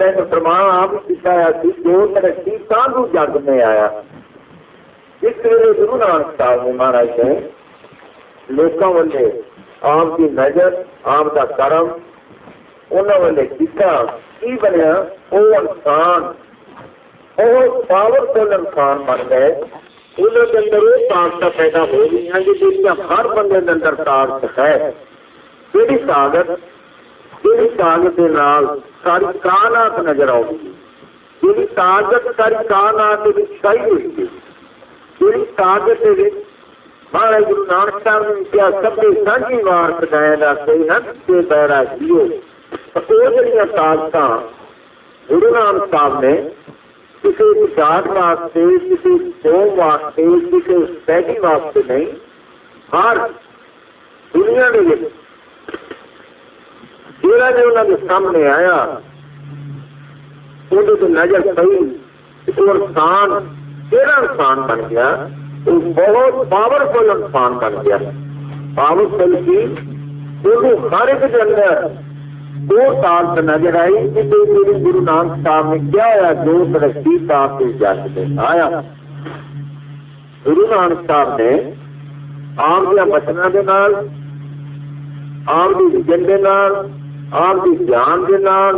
تین فرمان آپ سکھایا سی جو ترقی سانو جگ میں آیا اس ویلے گرو نانک صاحب نے مہاراج نے لوگوں والے آپ کی نظر، آپ کا کرم انہوں والے کیا کی بنیا، وہ انسان، وہ پاورفل انسان بن گئے۔ انہوں کے اندر وہ طاقت پیدا ہو گئی ہیں کہ ہر بندے کے اندر طاقت ہے۔ جی طاقت جی طاقت کے نال ساری کائنات نظر آؤ گی۔ جی طاقت ساری کائنات چھائی ہوئی ہے جی طاقت مہاراج گرو نانک صاحب نے کیا سب سانجی وار سکھایا کوئی نہ کے پیرا جیو۔ وہ جہاں طاقت گرو نانک صاحب نے کسی جات واسطے کسی قوم واسطے کسی سہی واسطے نہیں، ہر دنیا کے جہاں نے انہوں کے سامنے آیا اندر نظر پی وہ انسان کہڑا انسان بن گیا وہ بہت پاورفل انسان بن گیا پاورفل کی ہر ایک کے اندر دو سال سے نظر آئی کہ میری گرو نانک صاحب نے کیا ہوا جو ترقی صاحب کے جس میں آیا گرو نانک صاحب نے آم دیا بچنا کے نال آم کی وجن کے نال آم کی جان کے نال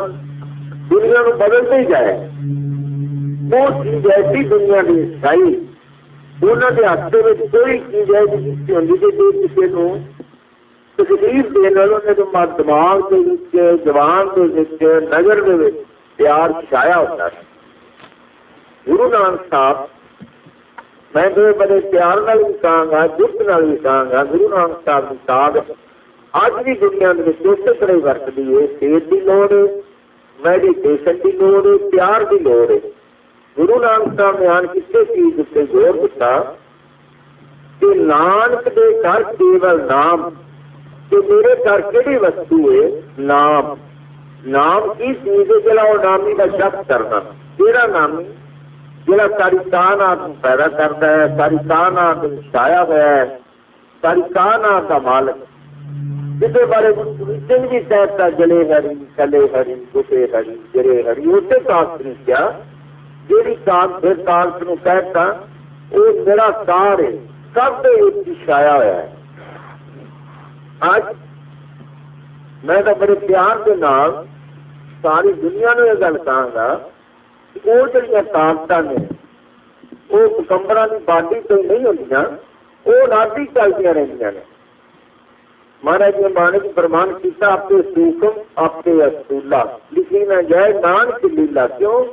دنیا نو بدلتے ہی جائے۔ وہ چیز ایسی دنیا کی سائی انہوں کے ہاتھ میں کوئی چیز ایسی ہوتی کہ کسی کو تکلیف دینے والوں نے دماغ کے جوان کے وچ، نظر کے پیار چھایا ہوتا ہے۔ گرو نانک صاحب، میں تو بڑے پیار نال بھی کہاں گا دکھ نال بھی کہاں گا، گرو نانک صاحب کی ساتھ اج بھی دنیا اسی طرح ورتتی ہے صحت کی لوڑ ہے میڈیٹیشن کی لوڑ ہے پیار کی لوڑ ہے گرو نانک صاحب نے آن کسی چیز اتنے زور دیتا کہ نانک دے گھر کیول نام کہ میرے گھر کہڑی وستو ہے نام نام کی چیز ہے جلا وہ نامی کا شک کرنا کہڑا نامی جلا ساری کائنات پیدا کرتا ہے ساری کائنات چھایا ہوا ہے ساری کائنات کا مالک جس بارے جن بھی کہتا جلے ہری کلے ہری گٹے ہری جرے ہری اسے کاست نے کیا جیڑی کاست پھر کاست نو کہتا وہ میرا کار ہے سب چھایا ہوا ہے اج میں تو بڑے پیار کے نام ساری دنیا نے یہ گل کہاں گا وہ جہاں طاقت نے وہ کمبر کی باڈی تو نہیں ہوتی وہ نادی چلتی رہی نے مہاراج نے مانک پرمان کیا آپ کے سوکم آپ کے اصولا لکھی نہ جائے نان کی لیلا، کیوں؟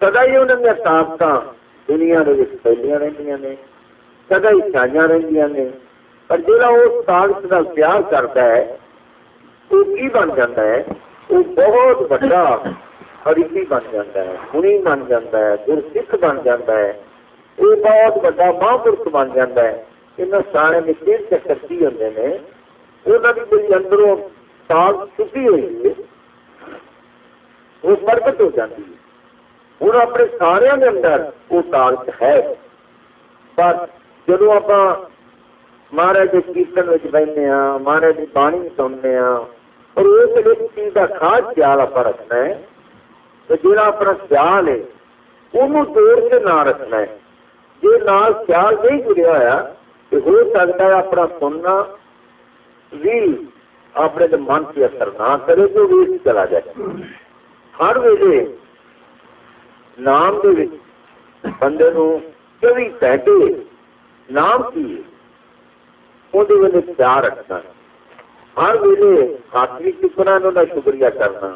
سدا ہی انہوں نے طاقت دنیا کے پھیلیا رہی نے سدا ہی چھائیاں رہی نے۔ پر جا طاقت کا پیار کرتا ہے، وہ کی بن جاتا ہے؟ وہ بہت بڑا ہریفی بن جاتا ہے، منی بن جاتا ہے گرسکھ بن جاتا ہے۔ وہ بہت بڑا مہاپرش بن جاتا ہے۔ یہاں سارے میں تین چکر ہوتے ہیں وہاں کی کوئی اندروں تاگ چھپی ہوئی ہے، وہ پرکٹ ہو جاتی ہے۔ ہوں اپنے سارے اندر وہ طاقت ہے۔ پر جدو آپ مہاراج کے کیرتن بہنے ہاں مہاراج کی بانی سننے ہاں اور اس ایک چیز کا خاص خیال آپ رکھنا ہے تو جا اپنا خیال ہے وہ توڑ کے نہ رکھنا ہے۔ جی نال خیال نہیں جڑیا ہوا تو ہو سکتا ہے اپنا سننا بھی اپنے من سے اثر نہ کرے تو بھی چلا جائے۔ ہر ویلے نام کے بندے چوبی گھنٹے نام کی وہ پیار رکھنا۔ ہر ویلے ہاتھ بھی چکنا انہوں کا شکریہ کرنا۔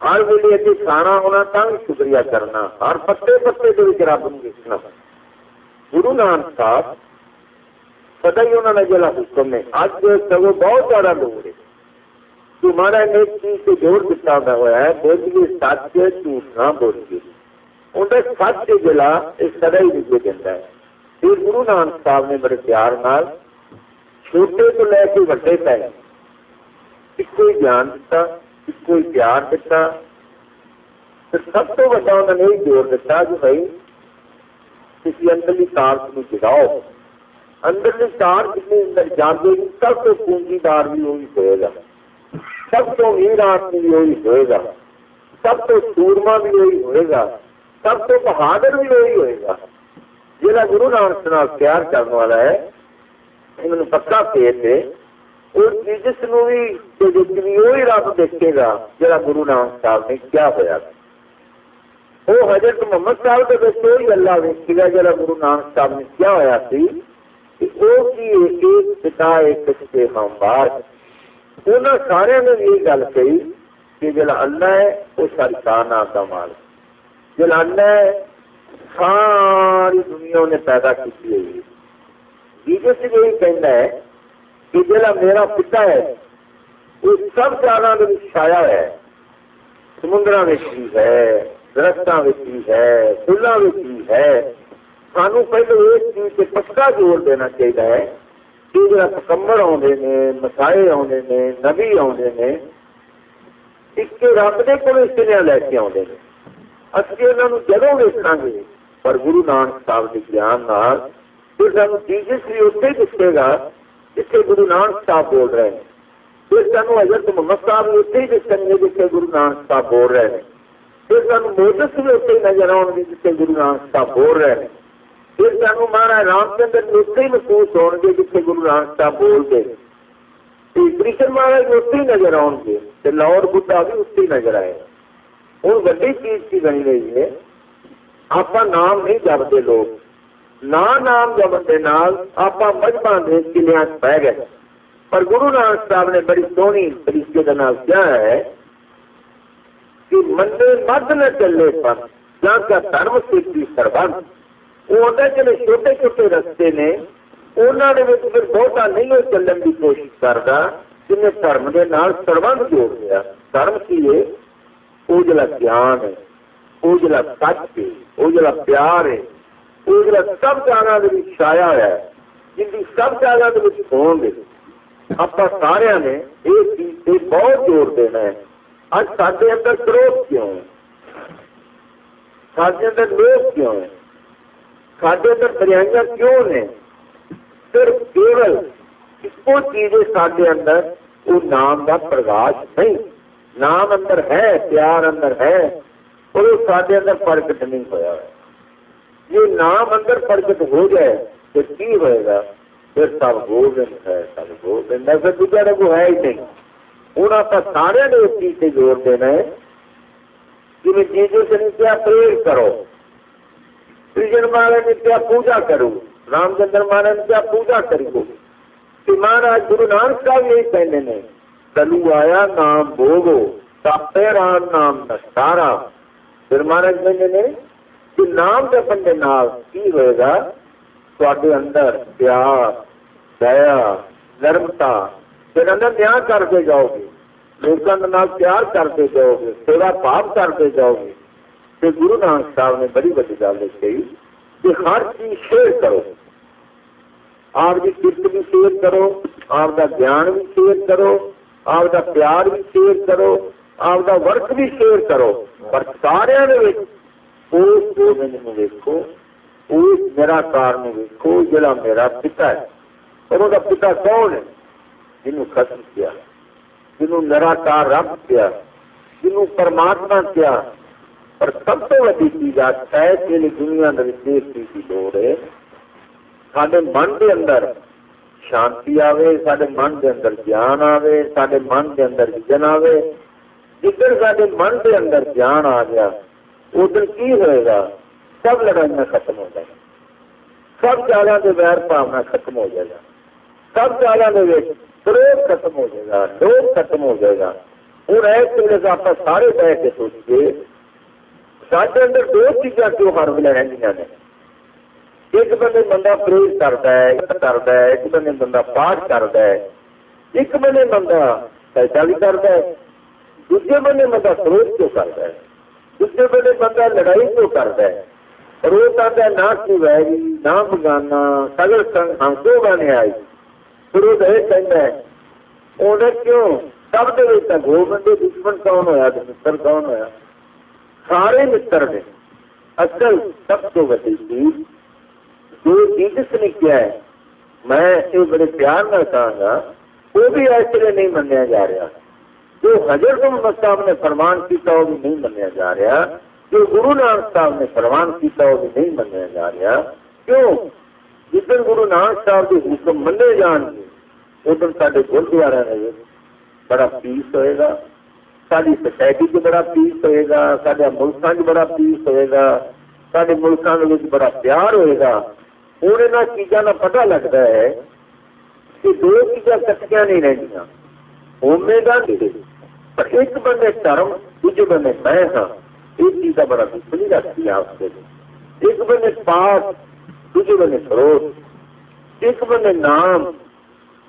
ہر ویلے اتنے کھانا ہونا تا شکریہ کرنا۔ ہر پتے پتے کے رب کو گرو نانک صاحب سدا ہی انہوں نے جلا حکم ہے اج سگو بہت زیادہ لوگ ہے تمہارا نے چیز سے جوڑ دیتا ہوا ہے بولیے سچ جھوٹ نہ بولیے انہیں سچ کے جلا یہ سدا ہی نکلے دینا ہے۔ پھر گرو نانک صاحب نے بڑے پیار نال چھوٹے تو لے کے وڈے پہ ایک ہی جان دتا ایک ہی پیار دتا سب تو وا انہوں نے یہ زور دتا کہ بھائی کسی اندرلی کارت کو جگاؤ۔ اندرلی کار جتنے اندر جانے گی سب تو پونجی دار بھی وہی ہوئے گا سب تو امیر آدمی بھی وہی ہوئے گا سب تو سورما بھی وہی ہوئے گا سب تو بہادر بھی وہی ہوئے گا جہاں گرو نانک نال پیار کرنے والا ہے انہوں نے پکا پیٹ ہے۔ جس بھی وہی رب دیکھے گا جہاں گرو نانک صاحب نے، کیا ہوا وہ حضرت محمد صاحب کے بچے وہی اللہ دیکھے گا جہاں گرو نانک صاحب نے کیا ہوا سی؟ ایک پتا ایک سے ہموار انہوں سارے نے یہ گل کہی کہ جلا اللہ ہے، وہ ساری کائنات کا مال جلا اللہ ہے، ساری دنیا نے پیدا کی ہوئی جیسے سے یہی کہنا ہے کہ جلا میرا پتا ہے، وہ سب جانا چھایا ہے۔ سمندر بھی ہے درختوں بھی ہے فلوں بھی ہے۔ سانو پہلے ایک چیز سے پکا جوڑ دینا چاہیے کہ جا پکمبر آدھے نے مسائے آدھے نے نبی آدھے نے ایک رب کے کول سنیا لے کے آدھے نے اچھے انہوں جدو ویکا گے پر گرو نانک صاحب کے جان پھر سانو جیزس بھی اتنے دسے گا جتنے گرو نانک صاحب بول رہے ہیں پھر سانو حضرت محمد صاحب بھی اتنے ہی دسیں گے جتنے گرو نانک صاحب بول رہے ہیں پھر سانو موجس بھی اتنے نظر آؤ گے جتنے گرو نانک صاحب بول رہے ہیں پھر سانو مہاراج رام چندر اتنے ہی محسوس ہو گے جتنے گرو نانک صاحب بول گے کرشن مہاراج اتنے ہی نظر آؤ گے لاہور بڈا بھی اتنے ہی نظر آئے ہوں ویڈی چیز کی بنی رہی ہے آپ نام نہیں جپتے لوگ نہ نام جپن کے نال آپ مجھبا کے کلیا پہ گئے پر گرو نانک صاحب نے بڑی سونی طریقے کے نام کیا ہے کہ مندے مد نہ چلے پر جہاں کا دھرم سیکھی سربند وہ جڑے چھوٹے چھوٹے رستے نے انہوں نے پھر بہتا نہیں وہ چلن کی کوشش کرتا جنہیں دھرم کے نال سربند جوڑ گیا دھرم کی ہے وہ جلا گیان ہے وہ جلا سچ ہے وہ جلا پیار ہے وہ جلا سب جانا چھایا ہوا ہے جن کی سب جگہ ہون گے آپ سارا نے یہ چیز بہت زور دینا ہے اج سارے اندر کروپ کیوں ہے سارے اندر لوگ کیوں ہے سارے اندر دریائیاں کیوں نے صرف کیول ایک چیز ہے سارے اندر وہ نام کا پرکاش نہیں نام اندر ہے پیار اندر ہے اور وہ سارے اندر پرکٹ نہیں ہوا ہے یہ نام اندر پرکٹ ہو جائے تو کی ہوئے گا پھر سب گوبند ہے سب گوبند ہے پھر دوسرا کو ہے ہی نہیں ہوں آپ سارے نے اس چیز سے زور دینا ہے کہ میں چیزوں سے نہیں کیا پریئر کرو کرشن مہاراج نے کیا پوجا کرو۔ رام چندر مہاراج نے کیا پوجا کرو کہ مہاراج گرو نانک صاحب یہی کہنے نے کلو آیا نام بوگو تاپے رام نام نشارا پھر مہاراج کہنے نے کہ نام جپن کے نام کی ہوئے گا؟ تے اندر پیار دیا، نرمتا۔ پھر اندر نیا کرتے جاؤ گے لوگوں کے پیار کرتے جاؤ گے سیوا پاپ کرتے جاؤ گے۔ تو گرو نانک صاحب نے بڑی بڑی گل کہی کہ ہر چیز شیئر کرو۔ آپ کی کت بھی شیئر کرو، آپ کا جان بھی شیئر کرو، آپ کا پیار بھی شیئر کرو، آپ کا ورک بھی شیئر کرو۔ پر سارے اس ویکو اس میرا کار ویکو جڑا میرا پتا ہے۔ اور وہ پتا کون ہے؟ جنوں ختم کیا جنوں نراکار رب کیا جنوں پرماتما کیا۔ پر سب تو ویڈی چیز آتا ہے کہ دنیا دیکھنے کی لوڑ ہے سارے من کے اندر شانتی آئے سارے من کے اندر جان آئے سارے من کے اندر وجن آئے جدھر سارے من کے اندر جان آ گیا، ادھر کی ہوئے گا؟ سب لڑائیاں ختم ہو جائیں۔ سب جالا کے ویر پاؤنا ختم ہو جائے گا۔ سب جالا کے کروڑ ختم ہو جائے گا، لوگ ختم ہو جائے گا۔ ہوں ایس ویلے آپ سارے بہ کے سوچیے سارے اندر دو چیزاں کیوں ہر ویلے رہی نے ایک بندے بندہ پریز کرتا ہے کرتا ہے ایک بندے بندہ پاٹ کرتا ہے ایک بندے بندہ پیسہ بھی کرتا ہے دوسرے بندے بندہ سروس کیوں کرتا ہے دوسرے بندے بندہ لڑائی کیوں کرتا ہے اور وہ کہتا ہے نہ کی ویری نہ بگانا سگر سنگ ہم کیوں گانے آئی پھر وہ یہ کہتا ہے انہیں کیوں سب کے گوبند دشمن کون ہوا متر کون ہوا سارے متر نے اصل سب تو وڈی چیز جو جیسس نے کیا ہے، میں یہ بڑے پیار نہ کہا گا، وہ بھی ایسے نہیں منیا جا رہا۔ جو حضرت محمد صاحب نے فرمان کیا وہ بھی نہیں منیا جا رہا۔ جو گرو نانک صاحب نے فرمان کیا وہ بھی نہیں منیا جا رہا۔ کیوں؟ جدھر گرو نانک صاحب کے حکم منے جان گے ادھر سارے گردوارا رہے بڑا پیس ہوئے گا۔ ساری سوسائٹی سے بڑا پیس ہوئے گا سارے ملکوں سے بڑا پیس ہوئے گا سارے ملکوں کے بڑا پیار ہوئے گا۔ ہوں یہاں چیزوں کا پتا لگتا ہے کہ دو چیزاں کٹیاں نہیں رہی ہومے گا پر ایک بندے دھرم دوجے بندے میں ہاں۔ یہ چیز کا بڑا دشمنی رکھتی ہے آپ سے ایک بندے پاس دوجے بندے فروغ ایک بندے نام،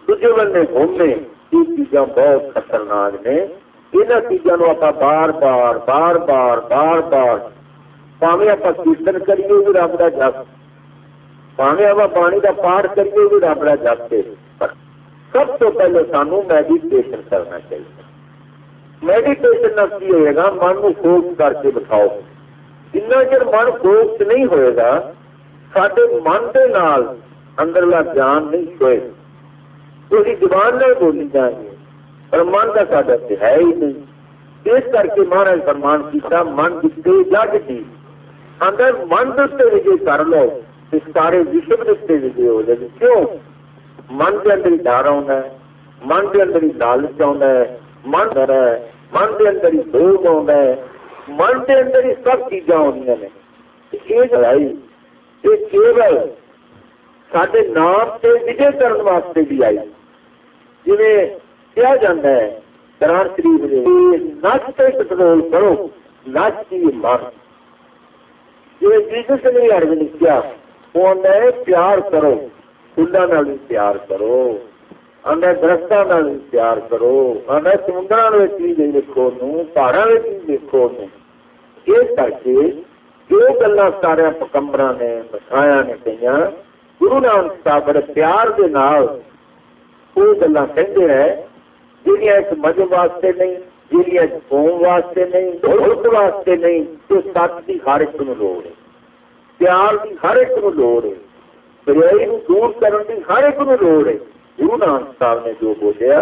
دوجے بندے ہومے یہ چیزاں بہت خطرناک نے۔ یہاں چیزوں آپ بار بار بار بار بار بار پاوے آپ کیرتن کریے بھی رب کا جس پاوے آپ پانی کا پاٹ کریے بھی رب کا جس سب تو پہلے سانو میڈیٹیشن کرنا چاہیے میڈیٹیشن کی ہوئے گا من کو فوکس کر کے بتاؤ جنا چر من فوکس نہیں ہوئے گا سارے من کے نال اندرلا جان نہیں ہوئے تو زبان نہیں کا سادہ ہے ہی نہیں۔ اس کر کے مہاراج فرمان کیا من دکھتے جگ دی اگر من دے وجے کر لو۔ تو سارے وشو دے وجے ہو جائے کیوں؟ من کے اندر ہی ڈر آتا ہے۔ من کے اندر ہی لالچ آتا ہے۔ من ڈر ہے۔ من کے اندر ہی لوگ آتا ہے۔ من کے اندر ہی سب چیزاں آدی نے۔ یہ لڑائی یہ کیول سارے نام سے وجے کرنے واسطے بھی آئی۔ جی کیا جاتا ہے قرآن شریف نچ سے کنٹرول کرو نچ کی من جی جیسس نے ارد لکھا وہ پیار کرو فلوں بھی پیار کرو آدھا درختوں بھی پیار کرو آدھا سمندر بھی دیکھو پہاڑوں میں دیکھو اس کر کے جو گلا سارا پکمبر نے بسایا نے کئی گرو نانک صاحب بڑے پیار کے نال وہ گلا کہتے ہیں جہاں ایک مذہب واسطے نہیں جہاں ایک قوم واسطے نہیں ملک واسطے نہیں تو سچ کی ہر ایک نو لوڑ ہے پیار کی ہر ایک نو لوڑ ہے بریائی دور کرنے کی ہر ایک نو لوڑ ہے گرو نانک صاحب نے جو بولیا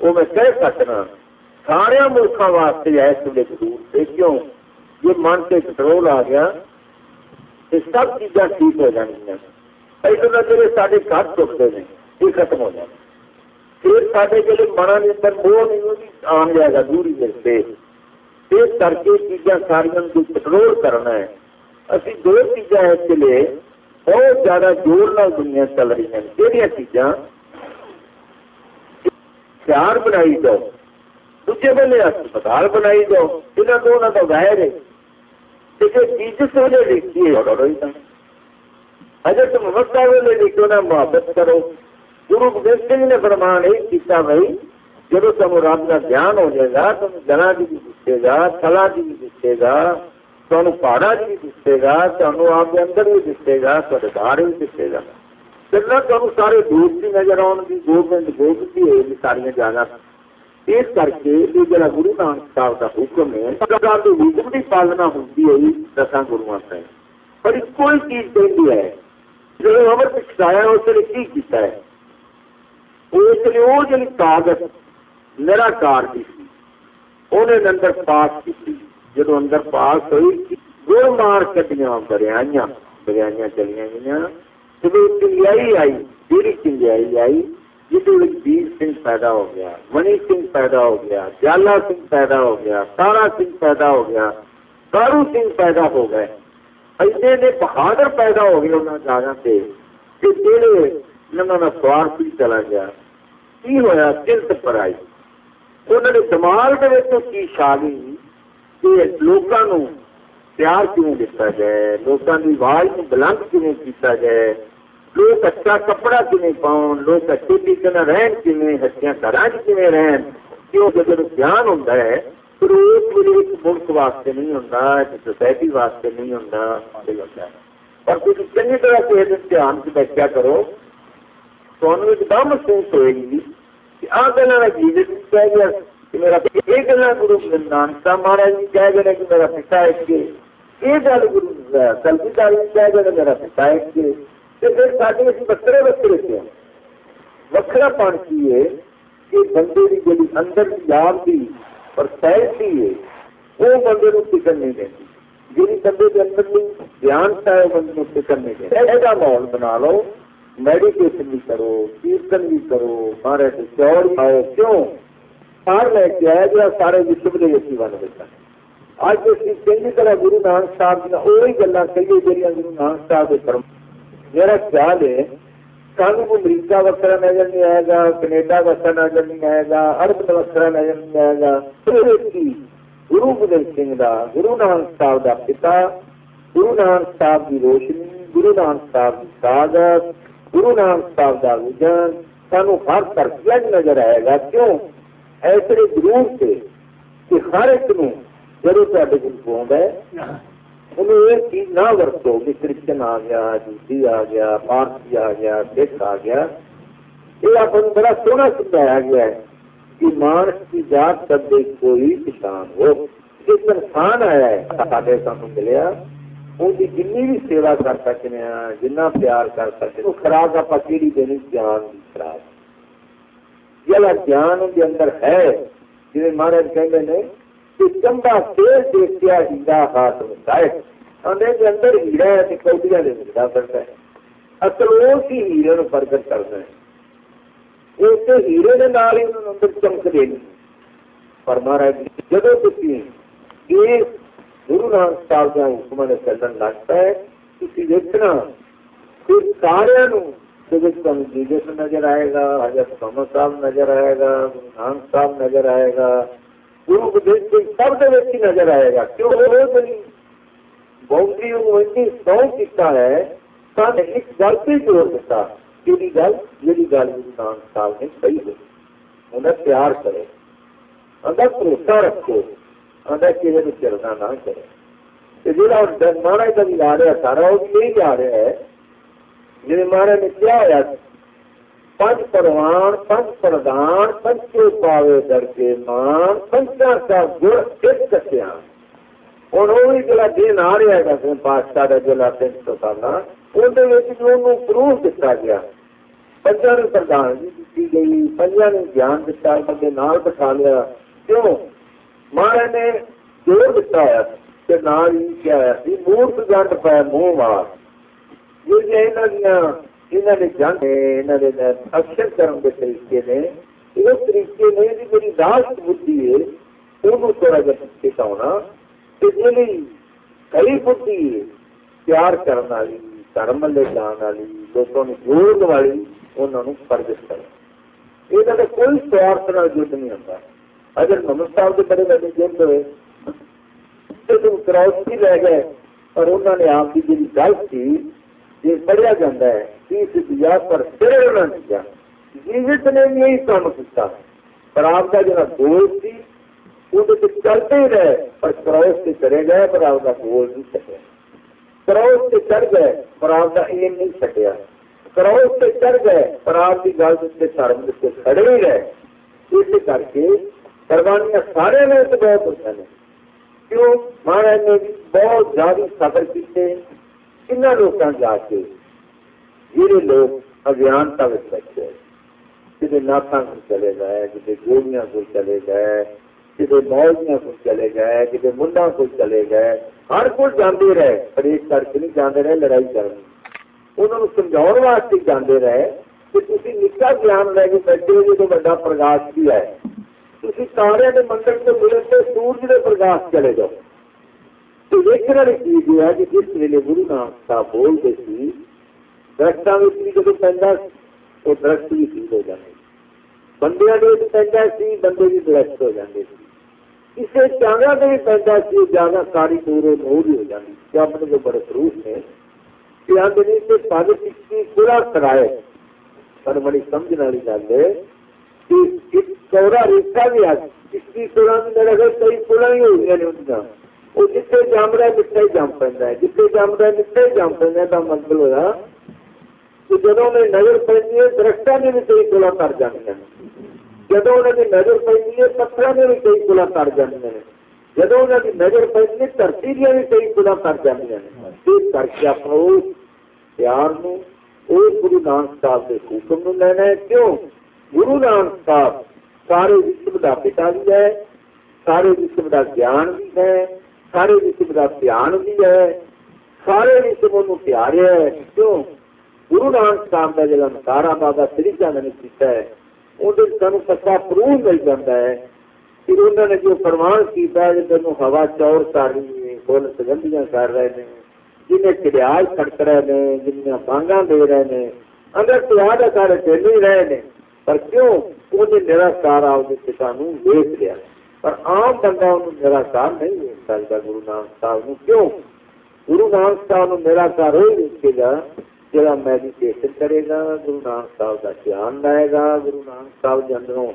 وہ میں کہہ سکنا سارے ملکوں واسطے اس ویلے دور سے کیوں یہ من سے کنٹرول آ گیا یہ سب چیزاں ٹھیک ہو جائیں ایسے نہ جی سارے گھر چکتے ہیں یہ ختم ہو جائے پھر سارے جی من کے اندر وہ نہیں آن جائے گا، دوری دل سے اس کر کے چیزاں سارا کنٹرول کرنا ہے۔ اسی دو چیزاں اس لیے بہت زیادہ زور نال دنیا چل رہی ہیں۔ کہڑی چیزاں؟ پیار بنائی جاؤ۔ دوجے بلے ہسپتال بنائی جاؤ۔ یہاں دونوں کا غیر ہے۔ جس ویلے دیکھیے۔ حضرت محمد صاحب ویلے دیکھو نا محبت کرو۔ گرو گوبند سنگھ نے فرمان یہ کیا بھائی جب تم رب کا دھیان ہو جائے گا تم جنا جی بھی دسے گا تھلا جی بھی دسے گا تمہیں پہاڑا جی بھی دسے گا تمہیں آپ کے اندر بھی دسے گا تے باہر بھی دسے گا پھر تمہیں سارے دوست بھی نظر آن گی گوبند گوبند بھی ہوئے ساریا جانا اس کر کے یہ جا گرو نانک صاحب کا حکم ہے سرکار کے حکم کی پالنا ہوتی ہے دسا گرو سے پر کوئی چیز کہتی ہے جب امر سکھایا اس نے کی کیتا ہے اس لیے وہ جی کاغذ نراکار کی انہیں اندر پاس کی جب اندر پاس ہوئی دو مار کٹیاں بریائیاں بریائیاں چلیاں گئی جب چنگیائی آئی جیڑی چنگیائی آئی جس ویر سنگھ پیدا ہو گیا منی سنگھ پیدا ہو گیا جالا سنگھ پیدا ہو گیا تارا سنگھ پیدا ہو گیا کارو سنگھ پیدا ہو گئے ایسے نے بہادر پیدا ہو گئے انہوں جگہ سے کہ جہے انہوں نے سوار پی چلا گیا۔ کی ہوا چلت پر آئی۔ انہوں نے دماغ کے کی شالی کہ لوگوں پیار کیوں دتا جائے لوگوں کی آواز بلند کیوں کیتا جائے لوگ اچھا کپڑا کیون پاؤ لوگ اچھی طریقے رہن کیون ہچیاں گھر کیون رہن؟ کیوں جب دھیان ہوں پھر اس ایک ملک واسطے نہیں ہوتا سوسائٹی واسطے نہیں ہوتا اور کچھ چنگی طرح سے دھیان سے بیٹھا کرو؟ تو ایک دم محسوس ہوئے گی جی، کہ آ گلا جیوت کہہ گیا کہ میرا یہ گلا گرو نانکا مہاراج جی کہہ گئے کہ میرا پتا ایک یہ گل گرو کلپی داری کہہ گئے میرا پتا ایک پھر سارے اسی بکرے بکرے سے وکرا پن کی ہے کہ بندے کی جی اندر یاد کی پرسنالٹی ہے، وہ بندے کو فکر نہیں دینی جی بندے کے اندر دھیان ہے بندے کو فکر نہیں دیں ایسا ماحول بنا لو میڈیٹیشن بھی کرو کیرتن بھی کرو مارے چوڑ کھاؤ کیوں سار لے کے آیا جا سارے وشو کے یقین بن دیتا اج اسی چنگی طرح گرو نانک صاحب دیا وہی گلا کہیے جہاں گرو نانک صاحب کے کرم میرا خیال ہے سانو کو امریکہ وکرا نظر نہیں آئے گا کینیڈا وکرا نظر نہیں آئے گا ارب وکرا نظر نہیں آئے گا گرو گوبند سنگھ کا گرو نانک صاحب کا پتا گرو نانک صاحب کی روشنی گرو نانک صاحب کی سعادت گرو نانک صاحب کا وجن سانو ہر ترقی نظر آئے گا کیوں ایسے ضرور سے کہ ہر ایک نو جب تے کو ہے انہوں یہ چیز نہ ورتو کہ کرسچن آ گیا جوسی آ گیا پارسی آ گیا سکھ آ گیا یہ آپ بڑا سونا سمجھایا گیا ہے کہ مانس کی جات کر دے کوئی کسان ہو ایک انسان آیا ہے سارے سام بھی سیوا کر سکتے جنہ پیار کر سکتے ہیں خراب آپ کہڑی دینی جان کی خراب جہاں جان ان کے اندر ہے جی مہاراج کہتے ہیں کہ چمبا تیل دیکھا ہیرا ہاتھ مٹائے آدھے اندر ہیرا ہے، تو کوٹیاں دے ملتا کرتا ہے۔ اصل وہ ہی ہیرے نو پرگٹ کرنا ہے۔ اس ہیرے کے نال ہی اندر چمک دینی۔ پر مہاراج جب تھی یہ گرو نانک صاحب کا حکم نے چلن لگتا ہے تھی دیکھنا، پھر سارے جیسے نظر آئے گا، حضرت محمد صاحب نظر آئے گا گرو نانک صاحب نظر آئے گا گرو گوبند سنگھ سب کے نظر آئے گا، کیوں؟ باؤنڈری سو کیا ہے سن ایک گل پہ جوڑ دیتا کہ گل جی گل گرو صاحب نے صحیح ہوئی انہیں پیار کرے، اندر بھروسہ رکھو۔ اندر کسی نے چلنا نہ کرے۔ جہاں جی مہاراج کا بھی رہا سارا وہ بھی یہی رہا ہے جی مہاراج نے کیا ہوا؟ پروان پردان پنچے پاوے در کے مان پنچا کا گڑ ایک کٹیا ہوں وہ جی دن آ رہا ہے کا تین سو سال پروف دتا گیا۔ پنجا نے پردان بھی دیتی گئی پنجا نے جان دتا، بندے نال بٹھا لیا۔ کیوں؟ مہاراج نے جوڑ دتا ہوا کہ نال ہی کیا ہے مورت جنڈ پایا منہ مار یہ یہاں انہوں نے جنگ انہوں نے اکثر کرنے کے طریقے نے اس طریقے نے جی میری داشت بدھی ہے وہ تھوڑا جا سکھاؤنا کہ جی کئی بدھی ہے پیار کرنے والی دھرم لے جان والی لوگوں نے جوڑ والی انہوں نے پرگت کر یہ کوئی سوارت نہ جد نہیں ہوتا اگر محمد صاحب کے بڑے بڑے جد ہوئے، تو کراؤس بھی رہ گئے، اور انہوں نے آپ کی جی گل تھی یہ پڑھیا جاتا ہے پر پھر انہوں نے کیا۔ جیوت نے بھی یہی کام کیا پر آپ کا جا گول سی وہ تو چلتے ہی رہے، پر کروس سے چلے گئے، پر آپ کا گول نہیں چکیا کروس سے چڑھ گئے، پر آپ کا ایم نہیں چکیا کروس سے چڑھ گئے، پر آپ کی گل سے شرم سے کھڑے ہی رہے۔ اس کر کے قربانیاں سارے میں تو بہت ہوتا ہے کیوں مہاراج نے بھی بہت زیادہ سفر کیتے کن لوگوں جا کے جہے لوگ اجانتا بیٹھے کسی ناتا کو چلے گئے کسی گولیاں کو چلے گئے کسی موجیاں کو چلے گئے کسی منڈا کو چلے گئے ہر کوئی جانے رہے خرید کر کے نہیں جانے رہے لڑائی کرنی انہوں نے سمجھاؤ واسطے جانے رہے کہ تھی نکا جان لے کے بیٹھے ہو جو بڑا پرکاش بھی ہے تھی تارے کے منڈل سے ملے تو سورج کے پرکاش چلے جاؤ تو دیکھنے والی چیز یہ ہے کہ جس ویلے گرو نانک صاحب بولتے سی درختوں میں بھی جب پہنتا تو درخت بھی ٹھیک ہو جاتے بندے کے پہنتا سی بندے بھی درخت ہو جاتے کسی چانا کے بھی پہنتا سی جانا ساری دور نور ہی ہو جاتی جو اپنے جو بڑے پروف نے کہ آدھے نہیں کہ سارے پچھلی پورا کرائے پر بڑی سمجھنے والی گل ہے کہ چورا ریسا بھی آ پچھلی سولہ میں گھر کئی سولہ ہی ہو گیا نہیں وہ جتنے جم رہا ہے مٹھا ہی جم پہ جتنے جم رہا ہے مٹھا ہی جم پہ مطلب ہوا کہ جب انہیں نظر پہ درختوں نے بھی کئی گلا کر جانے جب انہوں کی نظر پہ پتھر نے بھی کئی گلا کر جانے جب انہوں کی نظر پہ دھرتی دیا بھی کئی گلا کر جانے کر کے اپنا اس پیار اس گرو نانک صاحب کے حکم نو لینا ہے۔ کیوں؟ گرو نانک صاحب سارے وشو کا پتا بھی ہے سارے وشو کا جان بھی ہے سارے وشو کا دھیان بھی ہے سارے وشو کو پیارے ہے کیوں گرو نانک صاحب کا جگہ سارا بابا سری چند نے کیا ہے اندر سانو سچا پروف مل جاتا ہے پھر انہوں نے جو فرمان کیا ہے تینوں ہوا چور کر رہی ہے فل سگندیاں کر رہے ہیں جنہیں چڑیاج کھڑک رہے ہیں جنہیں مانگا دے رہے ہیں اگر پیاد سارے چل ہی رہے ہیں پر کیوں انہیں نراسار آپ پتا ویچ لیا پر عام بندہ انہوں نراسار نہیں ویچ سکتا گرو نانک صاحب کیوں گرو نانک صاحب نراسار ہو ویچے گا جڑا میڈیٹیشن کرے گا گرو نانک صاحب کا دھیان لائے گا گرو نانک صاحب کے اندروں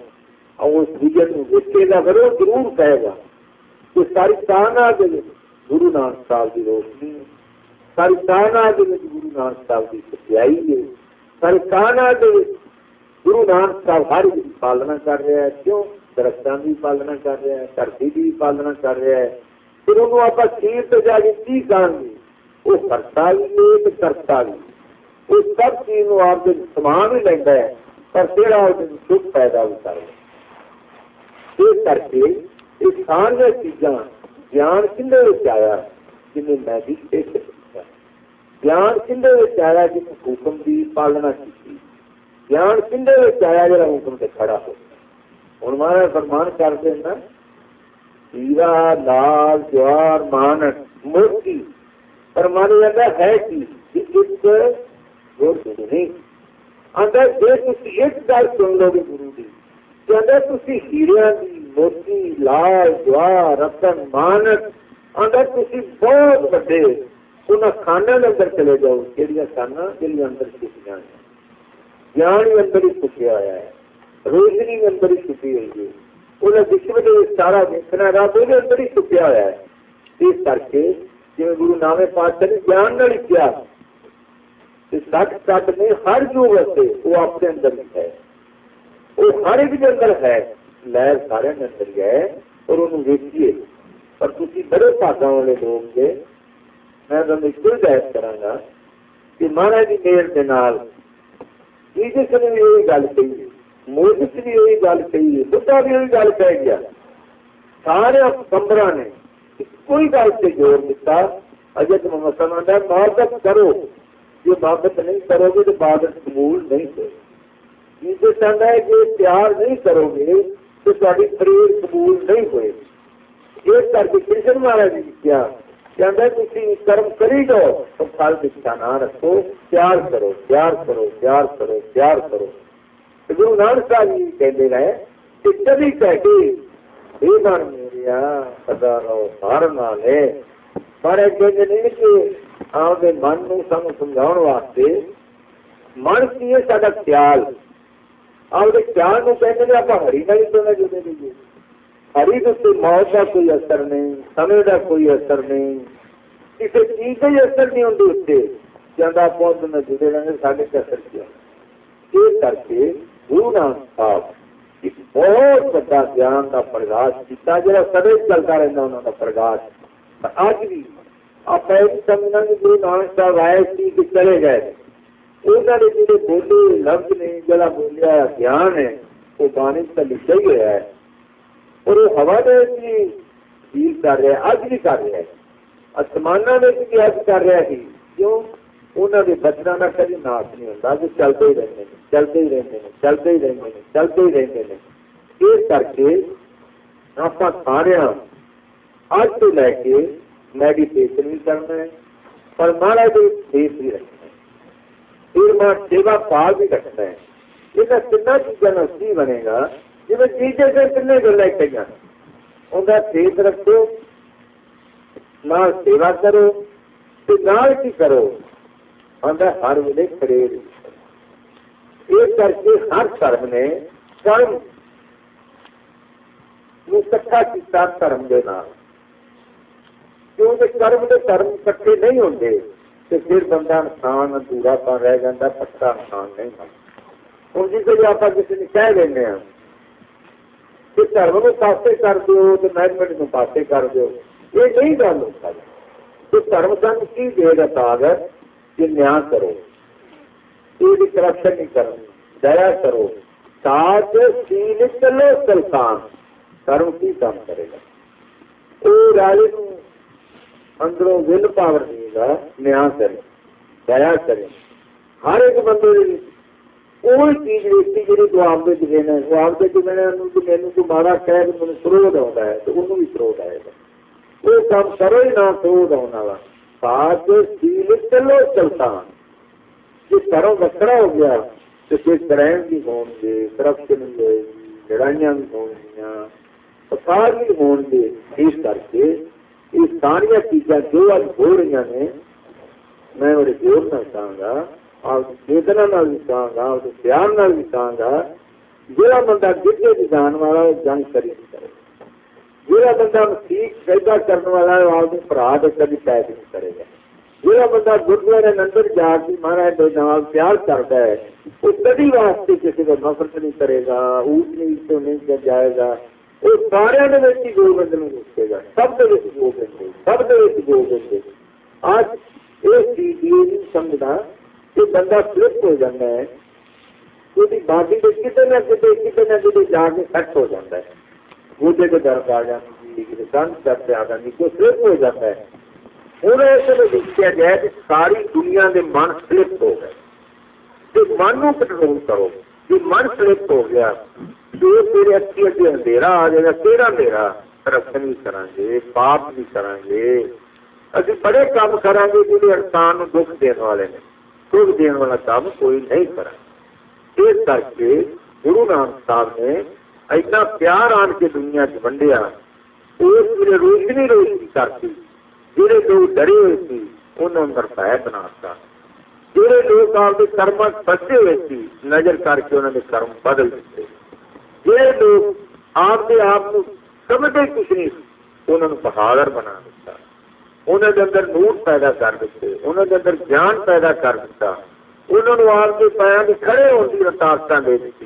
اور اس ویژن ویچے گا پھر وہ ضرور کہے گا کہ ساری کائنات گرو نانک صاحب کی روشنی ساری کائنات گرو نانک صاحب کی سچائی ہے ساری کائنات گرو نانک صاحب ہر پالنا کر رہا ہے کیوں درختوں کی پالنا کر رہا ہے دھرتی کی پالنا کر رہا ہے پھر انہوں آپ چیز تو جا کے کی کہاں گے وہ کرتا بھی ہے کرتا بھی اس سب چیز آپ کے سامان ہی لینا ہے پر پھر آپ سکھ پیدا بھی کر اس کر کے یہ سارا چیزاں جان کھے آیا جنہیں میڈیٹیشن کیا جان کھے آیا جن حکم کی پالنا کی جان کھے آیا جا حکم سے کھڑا ہو۔ ہوں مارا فرمان کرتے نا ہیرا لال جوار مانک موتی، پر مان جاتا ہے کہ جی ایک گل سن لو گے گرو جی، کی تھی ہیریا کی موتی، لال جوار، رتن مانک اگر تھی بہت وڈے خانہ اندر چلے جاؤ کہڑی خانہ جہاں اندر چھپیاں جان ہی اندر ہی چھپیا ہوا ہے روشنی بھی اندر ہی چھپی ہوئی ہے انہیں وشو کے سارا دیکھنا رب وہ اندر ہی چھپیا ہوا ہے اس کر کے جی گرو نامے پاس نے جان نہ کیا سچ سچ میں ہر جو ویسے وہ اپنے اندر ہے وہ ہر ایک کے اندر ہے لہر سارے اندر ہی ہے اور انہوں ویچیے پر تھی بڑے پاگا والے لوگ گے میں تمہیں ایک ہدایت کرا کہ مہاراج کی مہر کے نال جیسس نے بھی یہی گل کہی موجس بھی یہی گل کہی بڑھا بھی یہی گل کہہ گیا سارے کمبر نے کوئی گل سے جوڑ دیتا اجے تم مسلمان محبت کرو۔ جو محبت نہیں کرو گے تو عبادت قبول نہیں ہوگی نیچے چاہتا ہے کہ پیار نہیں کرو گے تو تاری پریر قبول نہیں ہوئے۔ اس کر کے کرشن مہاراج جی کیا۔ کہتا ہے تھی کرم کری جاؤ تو پھل دکھا نہ رکھو، پیار کرو پیار کرو پیار کرو پیار کرو۔ گرو نانک صاحب جی کہتے رہے کہ کبھی کہہ کے یہ بن میرا سدا رہو ہر نال ہے۔ پر کہتے نہیں کہ آدھے من نو سانو سمجھاؤ واسطے من کی ہے سارا خیال؟ آدھے خیال نو کہتے ہیں آپ ہری نہ تو جڑے لیے ہری تو موت کا کوئی اثر نہیں، سمے کا کوئی اثر نہیں۔ کسی چیز کا ہی اثر نہیں ہوتی اتنے۔ جانا پہنچ میں جڑے رہے سارے کا اثر کیا۔ یہ کر کے گرو نانک صاحب ایک بہت بڑا جان کا پرگاش کیا جا سدے چلتا رہتا انہوں کا پرگاش اج بھی آپ سمجھنا کہ گرو نانک صاحب آئے تھی کہ چلے گئے۔ انہوں نے جڑے بولے لفظ نے، جڑا بولیا گیان ہے، وہ بانی کا لکھا ہی ہوا ہے۔ اور وہ ہوا دے بھی فیل کر رہا ہے اج بھی کر رہا ہے آسمان میں بھی اج کر رہا ہے کیوں؟ انہوں نے بچنا نہ کبھی ناش نہیں ہوتا کہ چلتے ہی رہتے ہیں، چلتے ہی رہتے ہیں، چلتے ہی رہتے ہیں، چلتے ہی رہتے ہیں۔ اس کر کے آپ سارے اج تو لے کے میڈیٹیشن بھی کرنا ہے اور مہاراج دیش بھی رکھنا ہے پھر میں سیوا پال بھی رکھنا ہے یہ تین چیزوں کا سی بنے گا جی میں چیزیں سے تین گلا کئی ان کا دیش رکھو نہ سیوا کرو نال کی کرو آدھا ہر ویلے کھڑے یہ کر کے ہر دھرم نے کرم کٹھا کیا دھرم کے نام کیونکہ کرم کے کرم کٹے نہیں ہوتے تو پھر بندہ انسان ادھورا پا رہ جا پکا انسان نہیں بنتا ہوں جی جی آپ کسی نے کہہ دینا کہ دھرم کو پاسے کر دو تو مہرمنٹ کو پاسے کر دو یہ نہیں گل ہو سکتی تو دھرم سن کی دے گا تاغت کہ نیا کرو یہ کرپشن نہیں کرو دیا کرو ساتھ سیل چلو سلطان کرم کی کام کرے گا وہ راجے اندروں ول پاور دے گا نیا کرے دیا کرے ہر ایک بندے کوئی چیز ویکتی جی تو آپ کے دینا ہے وہ آپ کے میں میرے کو مارا کہہ کہ مجھے سروت آتا ہے تو انہوں بھی سروت آئے گا وہ کام کرو ہی نہ سروت آنے والا ساتھ سیل چلو سلطان جس طرح وکرا ہو گیا تو پھر کرائم بھی ہون گے کرپشن بھی ہوئے گی لڑائیاں بھی ہون گیا فساد بھی ہون گے اس کر کے یہ ساریا چیزاں جو اب ہو رہی ہیں میں بڑے زور نہ کہاں گا آپ چیتنا بھی کہاں گا آپ پیار بھی کہاں گا جہاں بندہ گرجے کی جان والا وہ جنگ کری نہیں کرے۔ جہاں بندہ ٹھیک پیدا کرنے والا ہے وہ آپ برا کبھی شاید نہیں کرے گا۔ جہاں بندہ گردوارے اندر جا کے مہاراج کے نام پیار کرتا ہے وہ کبھی واسطے کسی کو نفرت نہیں کرے گا، اونٹ نہیں تو نہیں جائے گا۔ وہ سارے ہی دو بندے میں گھسے گا۔ سب کے دو بندے، سب کے دو بندے۔ آج ایک چیز یہ نہیں سمجھنا کہ بندہ فلپ ہو جاتا ہے کیونکہ باقی تو کتنے نہ کتنے کتنے نہ کتنے جا کے سیٹ ہو جاتا ہے۔ گوٹے کے درد آ جاتی دن درد آ جاتی کوئی فلپ ہو جاتا ہے۔ ہوں اس دیکھا جائے کہ ساری دنیا کے من سلپ ہو گئے۔ تو من کو کنٹرول کرو کہ من سلپ ہو گیا تو تیرے اچھی اچھی اندھیرا آ جائے گا، تیرا اندھیرا کرپشن کریں گے، پاپ بھی کریں گے۔ ابھی بڑے کام کریں گے جہاں انسان دکھ دن والے نے دکھ دن والا کام کوئی نہیں کرا اس کر کے گرو نانک صاحب نے اتنا پیار آن کے دنیا چ ونڈیا اس لیے روشنی روشنی کرتی جہے لوگ ڈرے ہوئے تھے انہوں اندر پہ بنا جہے لوگ آپ کرم بچے ہوئے تھے نظر کر کے انہوں نے کرم بدل دیتے جہے لوگ آپ کے آپ سمجھتے کچھ نہیں انہوں نے بہادر بنا دیتا انہوں نے اندر نور پیدا کر دیتے، انہوں نے اندر جان پیدا کر دیتا۔ انہوں نے آپ کے پیاں کی کھڑے ہونے کی طاقت دے دیتی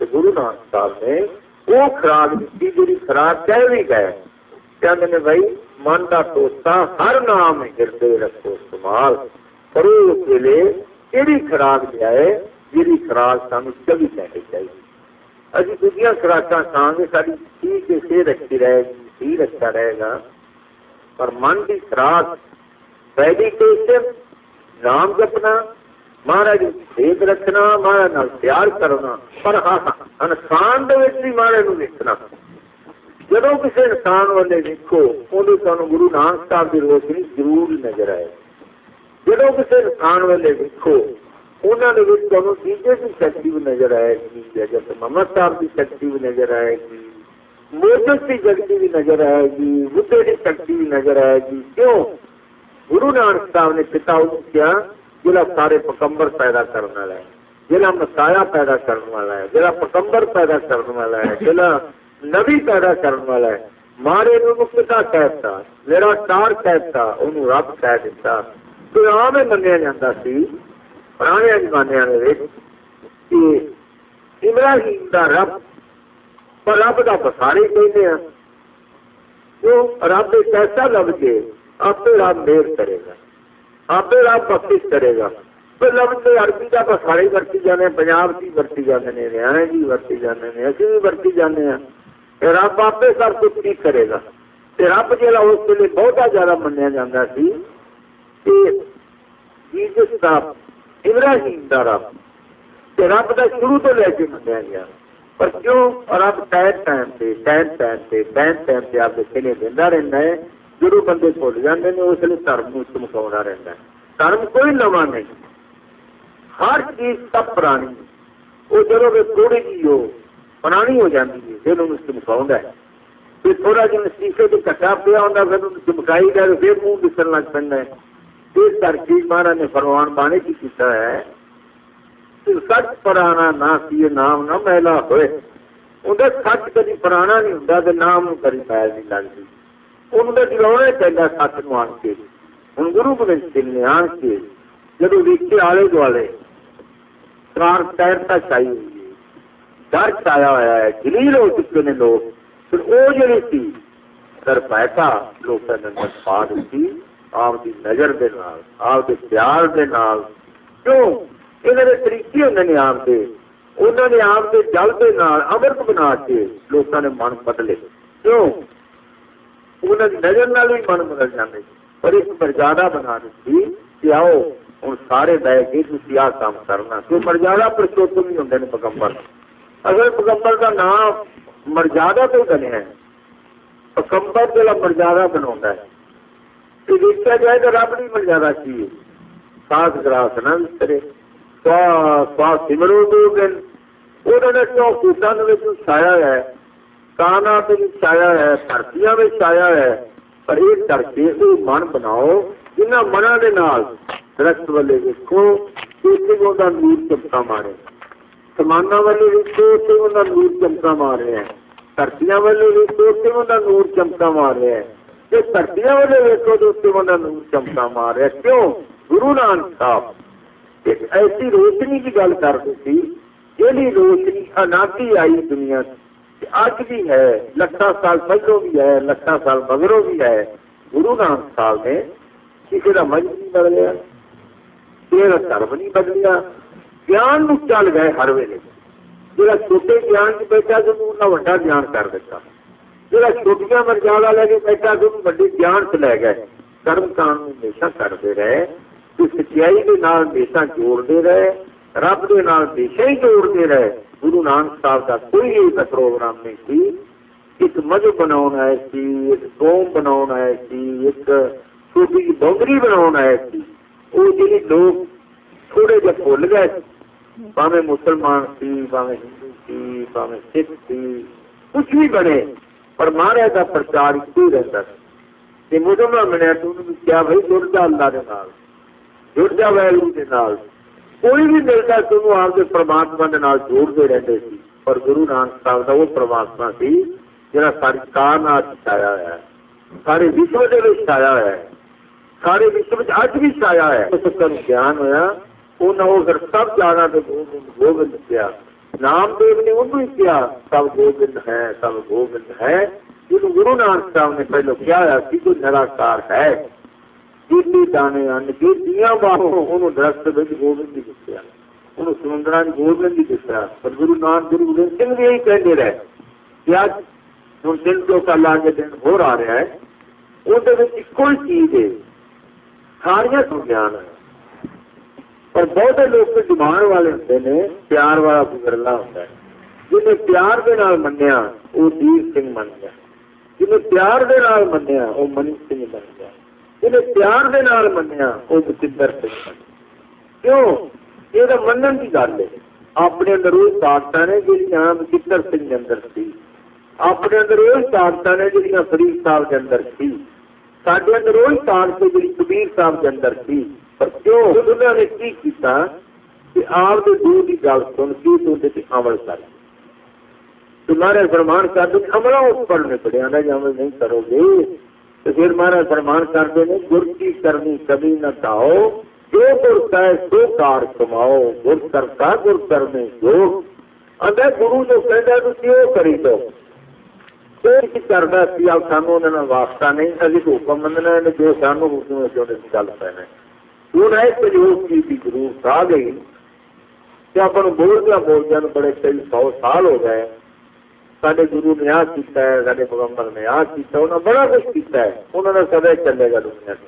گرو نانک صاحب نے وہ خوراک دیتی جی خوراک کہہ بھی گئے۔ کہتے ہیں بھائی، من کا ٹوسا ہر نام گرتے رکھو، استعمال کرو اس ویلے کہڑی خوراک لیا ہے جی خوراک سان چوبی گھنٹے چاہیے۔ ابھی دوسری خوراک کھان گے ساری ٹھیک ہے صحت اچھی رہے گی ٹھیک اچھا رہے گا۔ پر من کی خوراک میڈیٹیشن نام جپنا مہاراج صحت رکھنا مہاراج پیار کرنا پر ہاں انسان بھی مہاراج دیکھنا جب کسی انسان والے دیکھو وہ سانو گرو نانک صاحب کی روشنی ضرور نظر آئے جب کسی انسان والے دیکھو انہوں نے تمہیں تیجے کی شکتی بھی نظر آئے گی جگت محمد صاحب کی شکتی بھی نظر آئے گی موجود کی شکتی بھی نظر آئے گی بدھے کی شکتی بھی نظر آئے گی کیوں گرو نانک صاحب نے پتا کیا جہاں سارے پکمبر پیدا کرنے والا ہے جہاں مسایا پیدا کرنے والا ہے جہاں پکمبر پیدا کرنے والا ہے جہاں نبی پیدا کرنے والا ہے مارے مکتا کہتا میرا تار کہتا انہوں رب کہہ دیتا تو آم منیا جاتا سی پرانے زمانے کہ ابراہیم کا رب پر رب کا بسارے کہتے ہیں جو رب ایک ایسا لب کے آپ رب میر کرے گا آپ رب بخش کرے گا عربی کا بسارے ورتی جانے پنجاب کی ورتی جانے ہریانے کی ورتی جانے اسی بھی ورتی جانے ہیں رب آپ سب کچھ ٹھیک کرے گا رب جا اس ویلے بہت زیادہ منیا جا جیسس کا ابراہیم کا رب رب کا شروع تو لے کے منیا گیا پر کیوں رب ٹائم ٹائم سے ٹائم ٹائم سے ٹائم ٹائم سے آپ کے کھیلے دینا رہتا ہے جدو بندے بھول جاتے ہیں اس لیے دھرم چمکا رہتا ہے دھرم کوئی نواں نہیں ہر چیز سب پرانی وہ جب تھوڑی جی ہو پرانی ہو جاتی ہے پھر انہوں چمکاؤں ہے پھر تھوڑا جا شیشے سے کٹا پیا ہوتا پھر چمکائی جائے پھر منہ دسن لگ پہ اس کر کے مہاراج نے فرمان بانے کی کیتا ہے سچ پرانا نہ سی نام نہ میلا ہوئے۔ اندر سچ کدی پرانا نہیں ہوں تو نام کدی میل نہیں لگتی اندر جلانا چاہیے سچ نو آن کے ہوں گرو گوبند سنگھ نے آن کے جب ویچے آلے دوالے ٹرانسپیرتا چاہیے ڈر چھایا ہوا ہے، جلیل ہو چکے ہیں لوگ۔ پھر وہ جڑی تھی در پیسہ لوگوں نے اندر پا دیتی آپ کی نظر دے نال، آپ کے پیار دے نال۔ کیوں؟ یہ طریقے ہوں نے آپ کے انہوں نے آپ کے جل کے امرت بنا کے لوگوں نے من بدلے کیوں انہوں کی نظر نال بھی من بدل جاتے پر ایک مرجادہ بنا دیتی کہ آؤ ہوں سارے بہ کے تھی آ کام کرنا کیوں مرجادہ پرشوتم ہی ہوں پگمبر اگر پگمبر کا نام مرجادہ تو بنیا ہے پگمبر جا مرجادہ بنا ہے تو دیکھا جائے تو رب نہیں مرجادہ چاہیے ساس گراس نہ کرے سمرو دو دن انہوں نے کیوں کوٹان چھایا ہے کانا چھایا ہے دھرتیاں میں چھایا ہے پر یہ کر کے من بناؤ جنہ منا کے نال درخت والے دیکھو نور چمکا مارے سمانا والے دیکھو نور چمکا مارے ہیں دھرتیاں والے دیکھو نور چمکا مارے ہیں دھرتیاں والے دیکھو تو نور چمکا مارے کیوں گرو نانک صاحب ایک ایسی روشنی کی گل کر دی جہی روشنی اناتی آئی دنیا اج بھی ہے لکھا سال پہلو بھی ہے لکھا سال مگروں بھی ہے۔ گرو نانک صاحب نے کسی کا مجھ نہیں بدلیا کسی کا دھرم نہیں بدلیا۔ گیان چل گئے ہر ویلے۔ جا چھوٹے گیان چ بیٹھا تو وا گیان کر دیتا۔ جا چھوٹیاں مرجالا لے کے بیٹھا تو وڈی گیان چ لے گئے۔ کرم کان ہمیشہ کرتے رہے۔ سچائی کے نال ہمیشہ جوڑتے رہے رب کے نال ہمیشہ ہی جوڑتے رہے گرو نانک صاحب کا کوئی ایسا پروگرام نہیں سی ایک مذہب بنا ہے سی ایک قوم بنا ہے سی ایک چھوٹی جی بونگری بنا ہے سی وہ جی لوگ تھوڑے جہ بھول گئے پاوے مسلمان سی پاوے ہندو سی پاوے سکھ سی کچھ بھی بنے پر مہاراج کا پرچار ایک ہی رہتا مسلمان بنیا تو کیا بھائی جڑ جا اللہ کے نال جڑ جا ویلو کے نال کوئی بھی ملتا تمہیں آپ کے پرماتما کے نال جوڑتے رہتے سی پر گرو نانک صاحب کا وہ پرماتما سی جہاں ساری کار چھایا ہے سارے وشو کے چھایا ہے سارے وشو اج بھی چھایا ہے اس کا گیان ہوا انہیں پھر سب جانا تو گوبند کیا نام دیو نے انہوں کیا سب گوبند ہے سب گوبند ہے جن گرو نانک صاحب نے پہلو کیا ہے کہ کوئی نراکار ہے جیتی دانے ان جیتیاں باہوں انہوں درخت بچ گوبند بھی دسیا انہوں سمندر گوبند بھی دسیا پر گرو نانک گرو گوبند سنگھ بھی یہی کہتے رہے کہ اج ہوں دن جو کل آ کے دن ہو رہا ہے وہ کوئی چیز ہے ساریا سمجھان ہے پر بہت لوگ ڈمان والے ہوتے ہیں پیار والا گزرلا ہوتا ہے جنہیں پیار کے نال منیا وہ دیر سنگھ من گیا جنہیں پیار کے نال منیا وہ منی سنگھ بن گیا جنہیں پیار کے نال منیا وہ بچندر سنگھ بن کیوں یہ منن کی گل ہے اپنے اندر وہ طاقت نے جہاں بچندر سنگھ کے اندر سی اپنے اندر وہی طاقت نے جہاں فرید صاحب کے اندر سی سڈے اندر وہی طاقت جی کبیر صاحب کے اندر سی پر کیوں انہوں نے کی کیتا کہ آپ کے دور کی گل سن کے تو عمل کر تمہارے فرمان کر دو عملہ اس پر نے پڑے آنا جی عمل نہیں کرو گے تو پھر مہاراج فرمان کرتے ہیں گر کی کرنی کبھی نہ کھاؤ، جو گر کا سو کار کماؤ، گر کرتا گر کرنے جو اگر گرو جو کہتا ہے تو وہ کری دو۔ کرنا سی آپ سانو واسطہ نہیں ابھی تو حکم مننا جو سانو حکم چل پینا ہوں ایک سہیوگ کی تھی ضرورت آ گئی، کہ آپ بولدیا بولدیا بڑے کئی سو سال ہو گئے سارے گرو نے آ کیا ہے سارے مغمبر نے آ کیا انہوں نے بڑا کچھ کیا ہے انہوں نے سدا چلے گا دنیا سے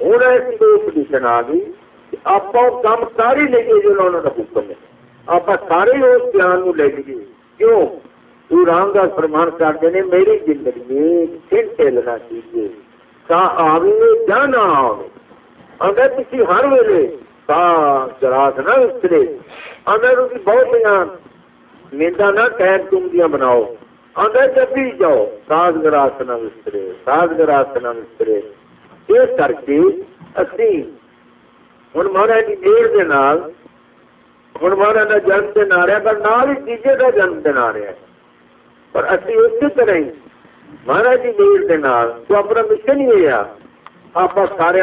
ہوں ایسی پوزیشن آ گئی کہ آپ کام سارے لے کے جو انہوں نے حکم ہے آپ سارے اس جان لے لیے کیوں تو رام داس فرمان کرتے ہیں میری زندگی میں پھر چلنا چاہیے کا آوے یا نہ آوے اگر کسی ہر ویلے کا جراث نہ اترے اگر بہت نیندہ نہ ٹائم تم دیا بناؤ اگر جب بھی جاؤ ساز گراس نہ وسترے ساز گراس نہ وسترے اس کر کے اسی ہوں مہاراج کی میر کے نال ہوں مہاراج کا جنم دن آ رہا پر نال ہی تیجے کا جنم دن آ رہا ہے پر اسی اسی طرح ہی مہاراج کی میر کے نال تو اپنا مشن ہی ہوا آپ سارے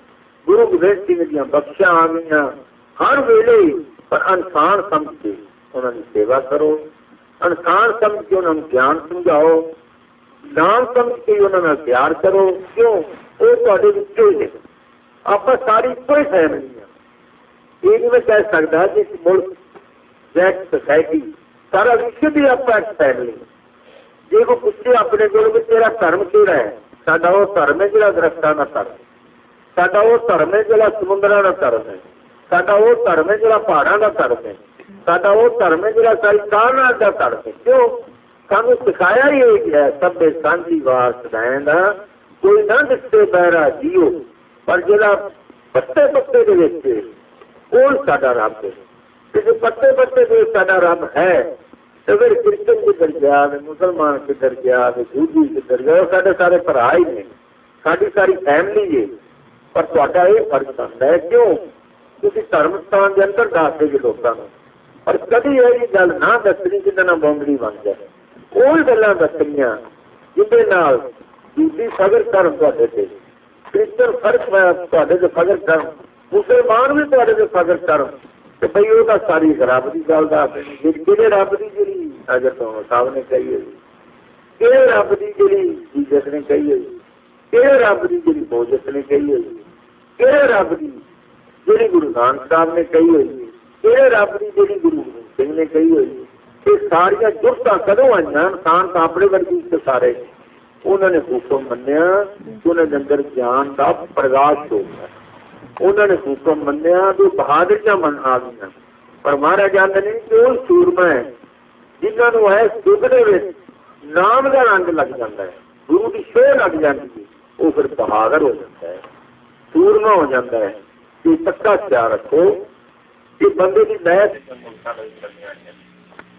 ਗੁਰੂ ਗੋਬਿੰਦ ਸਿੰਘ ਦੀਆਂ ਬਖਸ਼ਾਂ ਆ ਗਈਆਂ। ਹਰ ਵੇਲੇ ਪਰ ਇਨਸਾਨ ਸਮਝ ਕੇ ਉਹਨਾਂ ਦੀ ਸੇਵਾ ਕਰੋ। ਇਨਸਾਨ ਸਮਝ ਕੇ ਉਹਨਾਂ ਨੂੰ ਗਿਆਨ ਸਮਝਾਓ। ਨਾਮ ਸਮਝ ਕੇ ਉਹਨਾਂ ਨਾਲ ਪਿਆਰ ਕਰੋ। ਕਿਉਂ? ਉਹ ਤੁਹਾਡੇ ਵਿੱਚੋਂ ਹੀ ਨੇ। ਆਪਾਂ ਸਾਰੀ ਕੋਈ ਫੈਮਿਲੀ ਆ ਇਹ ਨਹੀਂ ਮੈਂ ਕਹਿ ਸਕਦਾ ਕਿ ਮੁਲਕ ਜੈਕ ਸੋਸਾਇਟੀ ਸਾਰਾ ਵਿਸ਼ਵ ਵੀ ਆਪਾਂ ਇੱਕ ਫੈਮਿਲੀ ਜੇ ਕੋ ਪੁੱਛੇ ਆਪਣੇ ਕੋਲ ਵੀ ਤੇਰਾ ਧਰਮ ਕਿਹੜਾ ਹੈ? ਸਾਡਾ ਉਹ ਧਰਮ ਹੈ ਜਿਹੜਾ ਦਰਖਤਾਂ ਦਾ ਧਰਮ وہ دھرم ہے سمندر کا دھرم ہے وہ دھرم ہے پہاڑوں کا دھرم ہے وہ دھرم ہے سائنسدان کا دھرم ہے کیوں سکھایا ہی گیا کوئی نہ دستے بہرا جیو پر جڑا پتے پتے دے کون سا رب ہے کسی پتے پتے دے سا رب ہے تو پھر کدھر گیا مسلمان کدھر گیا یہودی کدھر گیا سارے سارے پرا ہی نے ساری ساری فیملی ہے ਪਰ ਤੁਹਾਡਾ ਇਹ ਫਰਜ਼ ਬਣਦਾ ਹੈ, ਕਿਉਂ? ਤੁਸੀਂ ਧਰਮ ਸਥਾਨ ਦੇ ਅੰਦਰ ਦੱਸਦੇ ਜੀ ਲੋਕਾਂ ਨੂੰ। ਪਰ ਕਦੀ ਇਹ ਗੱਲ ਨਾ ਦੱਸਣੀ ਜਿੰਨਾ ਨਾਲ ਬੰਗੜੀ ਬਣ ਜਾਏ। ਉਹ ਗੱਲਾਂ ਦੱਸਣੀਆਂ ਜਿਹਦੇ ਨਾਲ ਦੂਜੀ ਫਗਰ ਕਰਨ ਤੁਹਾਡੇ ਤੇ। ਕ੍ਰਿਸਚਨ ਫ਼ਰਕ ਤੁਹਾਡੇ ਤੇ ਫਗਰ ਕਰਨ ਮੁਸਲਮਾਨ ਵੀ ਤੁਹਾਡੇ ਤੇ ਫਗਰ ਕਰਨ ਤੇ ਭਈ ਉਹ ਤਾਂ ਸਾਰੀ ਰੱਬ ਦੀ ਗੱਲ ਦਾ ਜਿਹੜੇ ਰੱਬ ਦੀ ਜਿਹੜੀ ਅਜਰ ਤੋਂ ਸਾਹਿਬ ਨੇ ਕਹੀ ਹੋਈ। ਇਹ ਰੱਬ ਦੀ ਜਿਹੜੀ ਜੀਸਸ ਨੇ ਕਹੀ ਹੋਈ। ਇਹ ਰੱਬ ਦੀ ਜਿਹੜੀ ਮੋਜਸ ਨੇ ਕਹੀ ਹੋਈ। کہڑے رب کی جہی گرو نانک صاحب نے کہی ہوئی کہڑے رب کی جہی گرو گوبند سنگھ نے کہی ہوئی یہ کدو آئی انسان تو اپنے ورگی سارے۔ انہوں نے حکم منیا انہوں نے اندر جان کا پرگاش ہو گیا۔ انہوں نے حکم منیا تو بہادر چا من آ گیا پر مارا آدھے نے، کہ وہ سورما ہے جنہوں نے ہے نام کا رنگ لگ جاتا ہے گرو کی شو لگ جاتی ہے، وہ پھر بہادر ہو جاتا ہے۔ ਸੂਰਮਾ ਹੋ ਜਾਂਦਾ ਹੈ। ਕਿ ਪੱਕਾ ਖਿਆਲ ਰੱਖੋ ਕਿ ਬੰਦੇ ਦੀ ਮੈਚ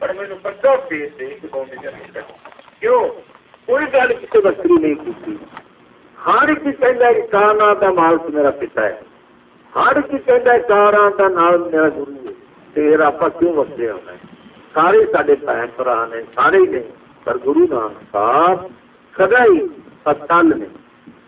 ਪਰ ਮੈਨੂੰ ਪੱਕਾ ਫੇਸ ਦੇ ਕਿ ਬੋਂਦੇ ਜਾਂਦੇ ਕਿਉਂ? ਕੋਈ ਗੱਲ ਕਿਸੇ ਵਸਤਰੀ ਨਹੀਂ ਕੀਤੀ। ਹਰ ਇੱਕ ਕਹਿੰਦਾ ਕਿ ਕਾਨਾ ਦਾ ਮਾਲਕ ਮੇਰਾ ਪਿਤਾ ਹੈ। ਹਰ ਇੱਕ ਕਹਿੰਦਾ ਕਾਰਾਂ ਦਾ ਨਾਲ ਮੇਰਾ ਗੁਰੂ ਹੈ। ਤੇ ਆਪਾਂ ਕਿਉਂ ਵਸਦੇ ਹਾਂ? ਸਾਰੇ ਸਾਡੇ ਭੈਣ ਭਰਾ ਨੇ ਸਾਰੇ ਨੇ ਪਰ ਗੁਰੂ ਨਾਨਕ ਸਾਹਿਬ ਸਦਾ ਹੀ ਅਸਲ ਨੇ।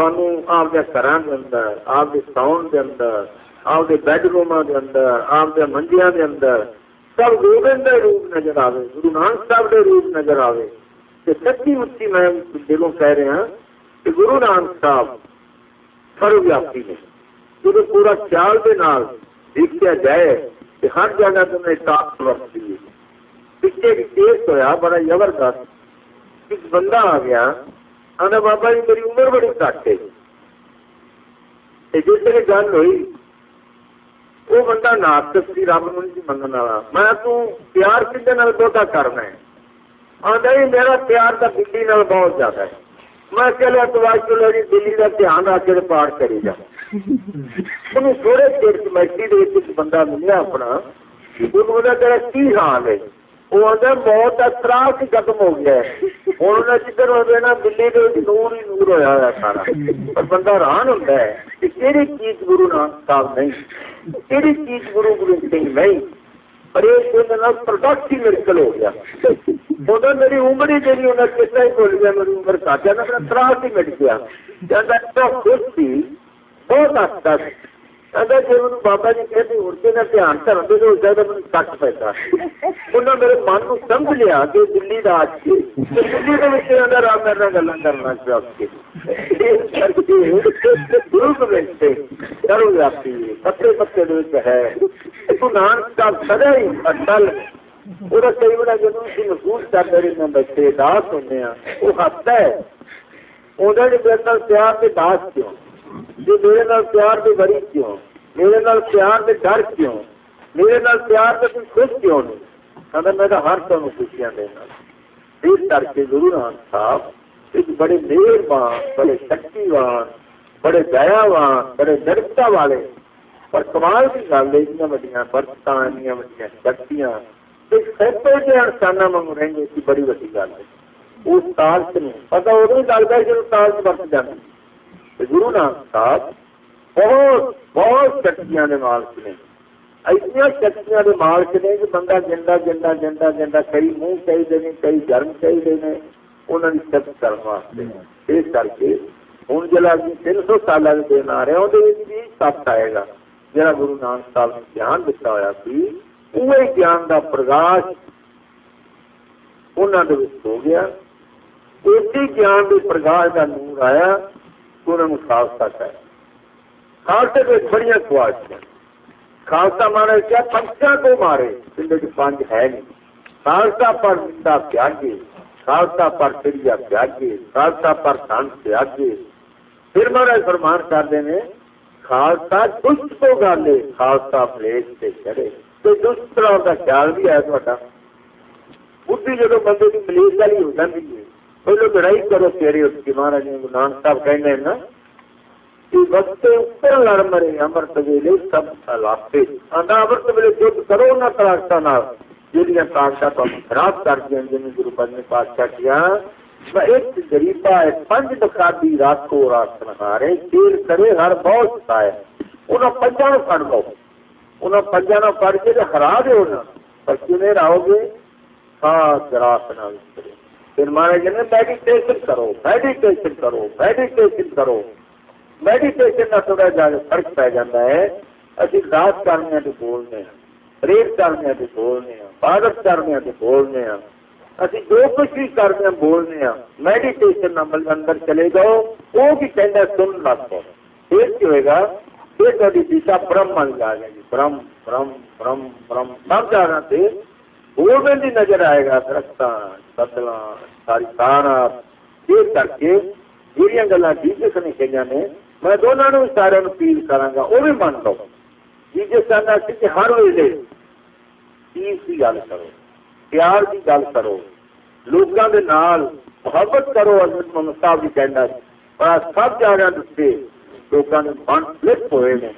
ਤੁਹਾਨੂੰ ਆਪਦੇ ਘਰਾਂ ਦੇ ਅੰਦਰ, ਆਪਦੇ ਸੌਣ ਦੇ ਅੰਦਰ, ਆਪਦੇ ਬੈਡਰੂਮਾਂ ਦੇ ਅੰਦਰ, ਆਪਦੇ ਮੰਜਿਆਂ ਦੇ ਅੰਦਰ, ਸਭ ਗੋਬਿੰਦ ਦੇ ਰੂਪ ਨਜ਼ਰ ਆਵੇ, ਗੁਰੂ ਨਾਨਕ ਸਾਹਿਬ ਦੇ ਰੂਪ ਨਜ਼ਰ ਆਵੇ। ਤੇ ਸੱਚੀ ਮੁੱਚੀ ਮੈਂ ਦਿਲੋਂ ਕਹਿ ਰਿਹਾ ਕਿ ਗੁਰੂ ਨਾਨਕ ਸਾਹਿਬ ਸਰਵਵਿਆਪੀ ਨੇ। ਜਦੋਂ ਪੂਰਾ ਖਿਆਲ ਦੇ ਨਾਲ ਦੇਖਿਆ ਜਾਏ ਕਿ ਹਰ ਜਗ੍ਹਾ ਤੋਂ ਮੈਂ ਤਾਕਤ ਵਰਤੀ ਹੈ ਪਿੱਛੇ ਇੱਕ ਕੇਸ ਹੋਇਆ, ਬੜਾ ਜ਼ਬਰਦਸਤ। ਇੱਕ ਬੰਦਾ ਆ ਗਿਆ ਆਂਦਾ ਬਾਬਾ ਜੀ, ਮੇਰੀ ਉਮਰ ਬੜੀ ਘੱਟ ਹੈ ਤੇ ਜਿਸ ਤੇ ਗੱਲ ਹੋਈ, ਉਹ ਬੰਦਾ ਨਾਸਤਕ ਸੀ, ਰੱਬ ਨੂੰ ਨਹੀਂ ਮੰਨਣ ਵਾਲਾ। ਮੈਂ ਤੂੰ ਪਿਆਰ ਕਿੰਦੇ ਨਾਲ ਬਹੁਤਾ ਕਰਨਾ ਹੈ? ਆਂਦਾ ਹੀ ਮੇਰਾ ਪਿਆਰ ਤਾਂ ਬਿੱਲੀ ਨਾਲ ਬਹੁਤ ਜ਼ਿਆਦਾ ਹੈ। ਮੈਂ ਕਹਿੰਦਾ ਤਵਾਜ ਲੋ ਜੀ, ਦਿੱਲੀ ਦਾ ਧਿਆਨ ਰੱਖ ਕੇ ਪਾਠ ਕਰੀ ਜਾ। ਉਹਨੂੰ ਥੋੜੇ ਚਿਰ ਕਮੇਟੀ ਦੇ ਵਿੱਚ ਬੰਦਾ ਮਿਲਿਆ ਆਪਣਾ। ਉਹਨੂੰ ਉਹਦਾ ਤੇਰਾ ਕੀ ਹਾਲ ਹੈ? ਉਹ ਆਂਦਾ ਮੌਤ ਦਾ ਤਰਾਸ ਹੀ ਖਤਮ ਹੋ ਗਿਆ। ਹੁਣ ਉਹਨਾਂ ਜਿੱਧਰ ਹੋਵੇ ਨਾ, ਦਿੱਲੀ ਦੇ ਨੂਰ ਹੀ ਨੂਰ ਹੋਇਆ ਹੋਇਆ ਸਾਰਾ। ਪਰ ਬੰਦਾ ਹੈਰਾਨ ਹੁੰਦਾ ਹੈ ਕਿ ਕਿਹੜੀ ਚੀਜ਼ ਗੁਰੂ ਨਾਨਕ ਸਾਹਿਬ ਨਹੀਂ, ਕਿਹੜੀ ਚੀਜ਼ ਗੁਰੂ ਗੋਬਿੰਦ ਸਿੰਘ ਨਹੀਂ। ਪਰ ਇਹ ਉਹਦੇ ਨਾਲ ਪ੍ਰੋਡਕਟ ਹੀ ਮਿਰਕਲ ਹੋ ਗਿਆ। ਉਹਦਾ ਮੇਰੀ ਉਮਰ ਹੀ ਜਿਹੜੀ ਉਹਨਾਂ ਕਿਸਾ ਹੀ ਭੁੱਲ ਗਿਆ, ਮੇਰੀ ਉਮਰ ਘੱਟ ਨਾ ਤਰਾਸ ਹੀ ਮਿਟ ਗਿਆ। ਕਹਿੰਦਾ ਤਾਂ ਖੁਸ਼ ਸੀ, ਬਹੁਤ ਹੱਸਦਾ ਕਹਿੰਦਾ ਜੇ ਮੈਨੂੰ ਬਾਬਾ ਜੀ ਕਹਿੰਦੇ ਉਰਦੇ ਨਾਲ ਧਿਆਨ ਧਰਨ ਦੇ ਉਸ ਦਾ ਮੈਨੂੰ ਕੱਟ ਪੈਂਦਾ ਉਹਨਾਂ ਮੇਰੇ ਮਨ ਨੂੰ ਸਮਝ ਲਿਆ ਕਿ ਦਿੱਲੀ ਦਾ ਅੱਜ ਕੇ ਤੇ ਦਿੱਲੀ ਦੇ ਵਿੱਚ ਅੰਦਰ ਰਾਮ ਨਾਲ ਗੱਲਾਂ ਕਰਨਾ ਚਾਹ ਕੇ ਇਸ ਕਰਕੇ ਗੁਰੂ ਗ੍ਰੰਥ ਤੇ ਕਰੋ ਜਾਤੀ ਪੱਤੇ ਪੱਤੇ ਦੇ ਵਿੱਚ ਹੈ ਤੂੰ ਨਾਨਕ ਦਾ ਸਦਾ ਹੀ ਅਟਲ ਉਹਦਾ ਕਈ ਵਾਰ ਜਦੋਂ ਅਸੀਂ ਮਹਿਸੂਸ ਕਰਦੇ ਰਹੇ ਨੇ ਬੱਚੇ ਦਾਸ ਹੁੰਦੇ ਆ ਉਹ ਹੱਸਦਾ ਹੈ ਉਹਦਾ ਜੇ ਮੇਰੇ ਨਾਲ ਪਿਆਰ ਤੇ ਦਾਸ ਕਿਉਂ جو میرے نال پیار سے غریب کیوں؟ میرے نال پیار سے ڈر کیوں؟ میرے نال پیار سے تم خوش کیوں نہیں؟ اگر میں ہر تمہیں خوشیاں دینا اس ڈر کے ضرور ہاں صاحب ایک بڑے مہربان، بڑے شکتیوان، بڑے دیاوان بڑے نرکتا والے۔ پر کمال کی گل ہے اتنی وڈیاں برکتاں اتنی وڈیاں شکتیاں۔ ایک سیپے کے انسانوں وگوں رہیں گے بڑی وڈی گل ہے۔ اس تال سے پتا ادو ہی لگتا ہے جب تال برت جاتی ਤੇ ਗੁਰੂ ਨਾਨਕ ਸਾਹਿਬ, ਬਹੁਤ ਬਹੁਤ ਸ਼ਕਤੀਆਂ ਦੇ ਮਾਲਕ ਨੇ। ਇੰਨੀਆਂ ਸ਼ਕਤੀਆਂ ਦੇ ਮਾਲਕ ਨੇ ਕਿ ਬੰਦਾ ਜਿੰਦਾ ਜਿੰਦਾ ਜਿੰਦਾ ਜਿੰਦਾ, ਕਈ ਮੂੰਹ ਚਾਹੀਦੇ ਨੇ, ਕਈ ਜਰਮ ਚਾਹੀਦੇ ਨੇ, ਉਹਨਾਂ ਦੀ ਸ਼ਕਤ ਕਰਨ ਵਾਸਤੇ। ਇਸ ਕਰਕੇ ਹੁਣ ਜਿਹੜਾ ਅਸੀਂ 300 ਸਾਲਾਂ ਦੇ ਦਿਨ ਆ ਰਹੇ, ਉਹਦੇ ਵਿੱਚ ਵੀ ਸੱਤ ਆਏਗਾ, ਜਿਹੜਾ ਗੁਰੂ ਨਾਨਕ ਸਾਹਿਬ ਨੇ ਗਿਆਨ ਦਿੱਤਾ ਹੋਇਆ ਸੀ। ਉਹ ਹੀ ਗਿਆਨ ਦਾ ਪ੍ਰਕਾਸ਼ ਉਹਨਾਂ ਦੇ ਵਿੱਚ ਹੋ ਗਿਆ। ਉਸੇ ਗਿਆਨ ਦੇ ਪ੍ਰਕਾਸ਼ ਦਾ ਨੂਰ ਆਇਆ। کو انہوں خاصتا کہا کو بڑی خواہش ہے۔ مارے کیا پنچا کو مارے پنڈ کی پانچ ہے نہیں۔ خاصہ پر زندہ پیاگے، خاصہ پر چڑیا پیاگے، خاصہ پر سان پیاگے۔ پھر مارا فرمان کر دینے، خاصہ دست کو گالے، خاصہ پلیس سے چڑے تو دست طرح کا خیال بھی ہے تھوڑا۔ بدھی جب بندے کی پلیس والی ہو جاتی ہے۔ پہلے لڑائی کرو تیری اس کی، مہاراج جی، نان صاحب کہنے نا وقت لڑ مرے سب کرو خراب کر دیا گرو نے پاشا کیا۔ ایک ہے، پنج رات رات کرے ہر بہت سائے۔ انہوں پنجا نو پڑ لو۔ انہوں پنجا پڑ کے پر راؤ گے؟ ہاں گراس نہ کرے۔ پھر مانا کہ میڈیٹیشن کرو میڈیٹیشن کرو میڈیٹیشن کرو۔ میڈیٹیشن کا تھوڑا زیادہ فرق پی جاتا ہے۔ ابھی رات کرنے تو بولنے ہیں پریت کرنے تو بولنے ہیں بادت کرنے تو بولنے ہیں۔ ابھی جو کچھ بھی کرنے بولنے ہیں میڈیٹیشن عمل اندر چلے جاؤ۔ وہ بھی کہنا سن لگ پاؤ پھر کیا ہوئے گا؟ پھر تھوڑی دشا برہم مل جائے گی برہم برہم برہم برہم۔ سب جانا پھر بول میں بھی نظر آئے گا درختہ بدلا ساری سارا یہ کر کے جہاں گلا جیزس نے کہی نے، میں دونوں سارے اپیل کرا گا وہ بھی من لو۔ جیزس کہنا کہ ہر ویلے چیز کی گل کرو، پیار کی گل کرو لوگوں کے نال محبت کرو، حضرت محمد صاحب کی کہنا اور سب جا رہا دسے لوگوں نے من فلپ ہوئے ہیں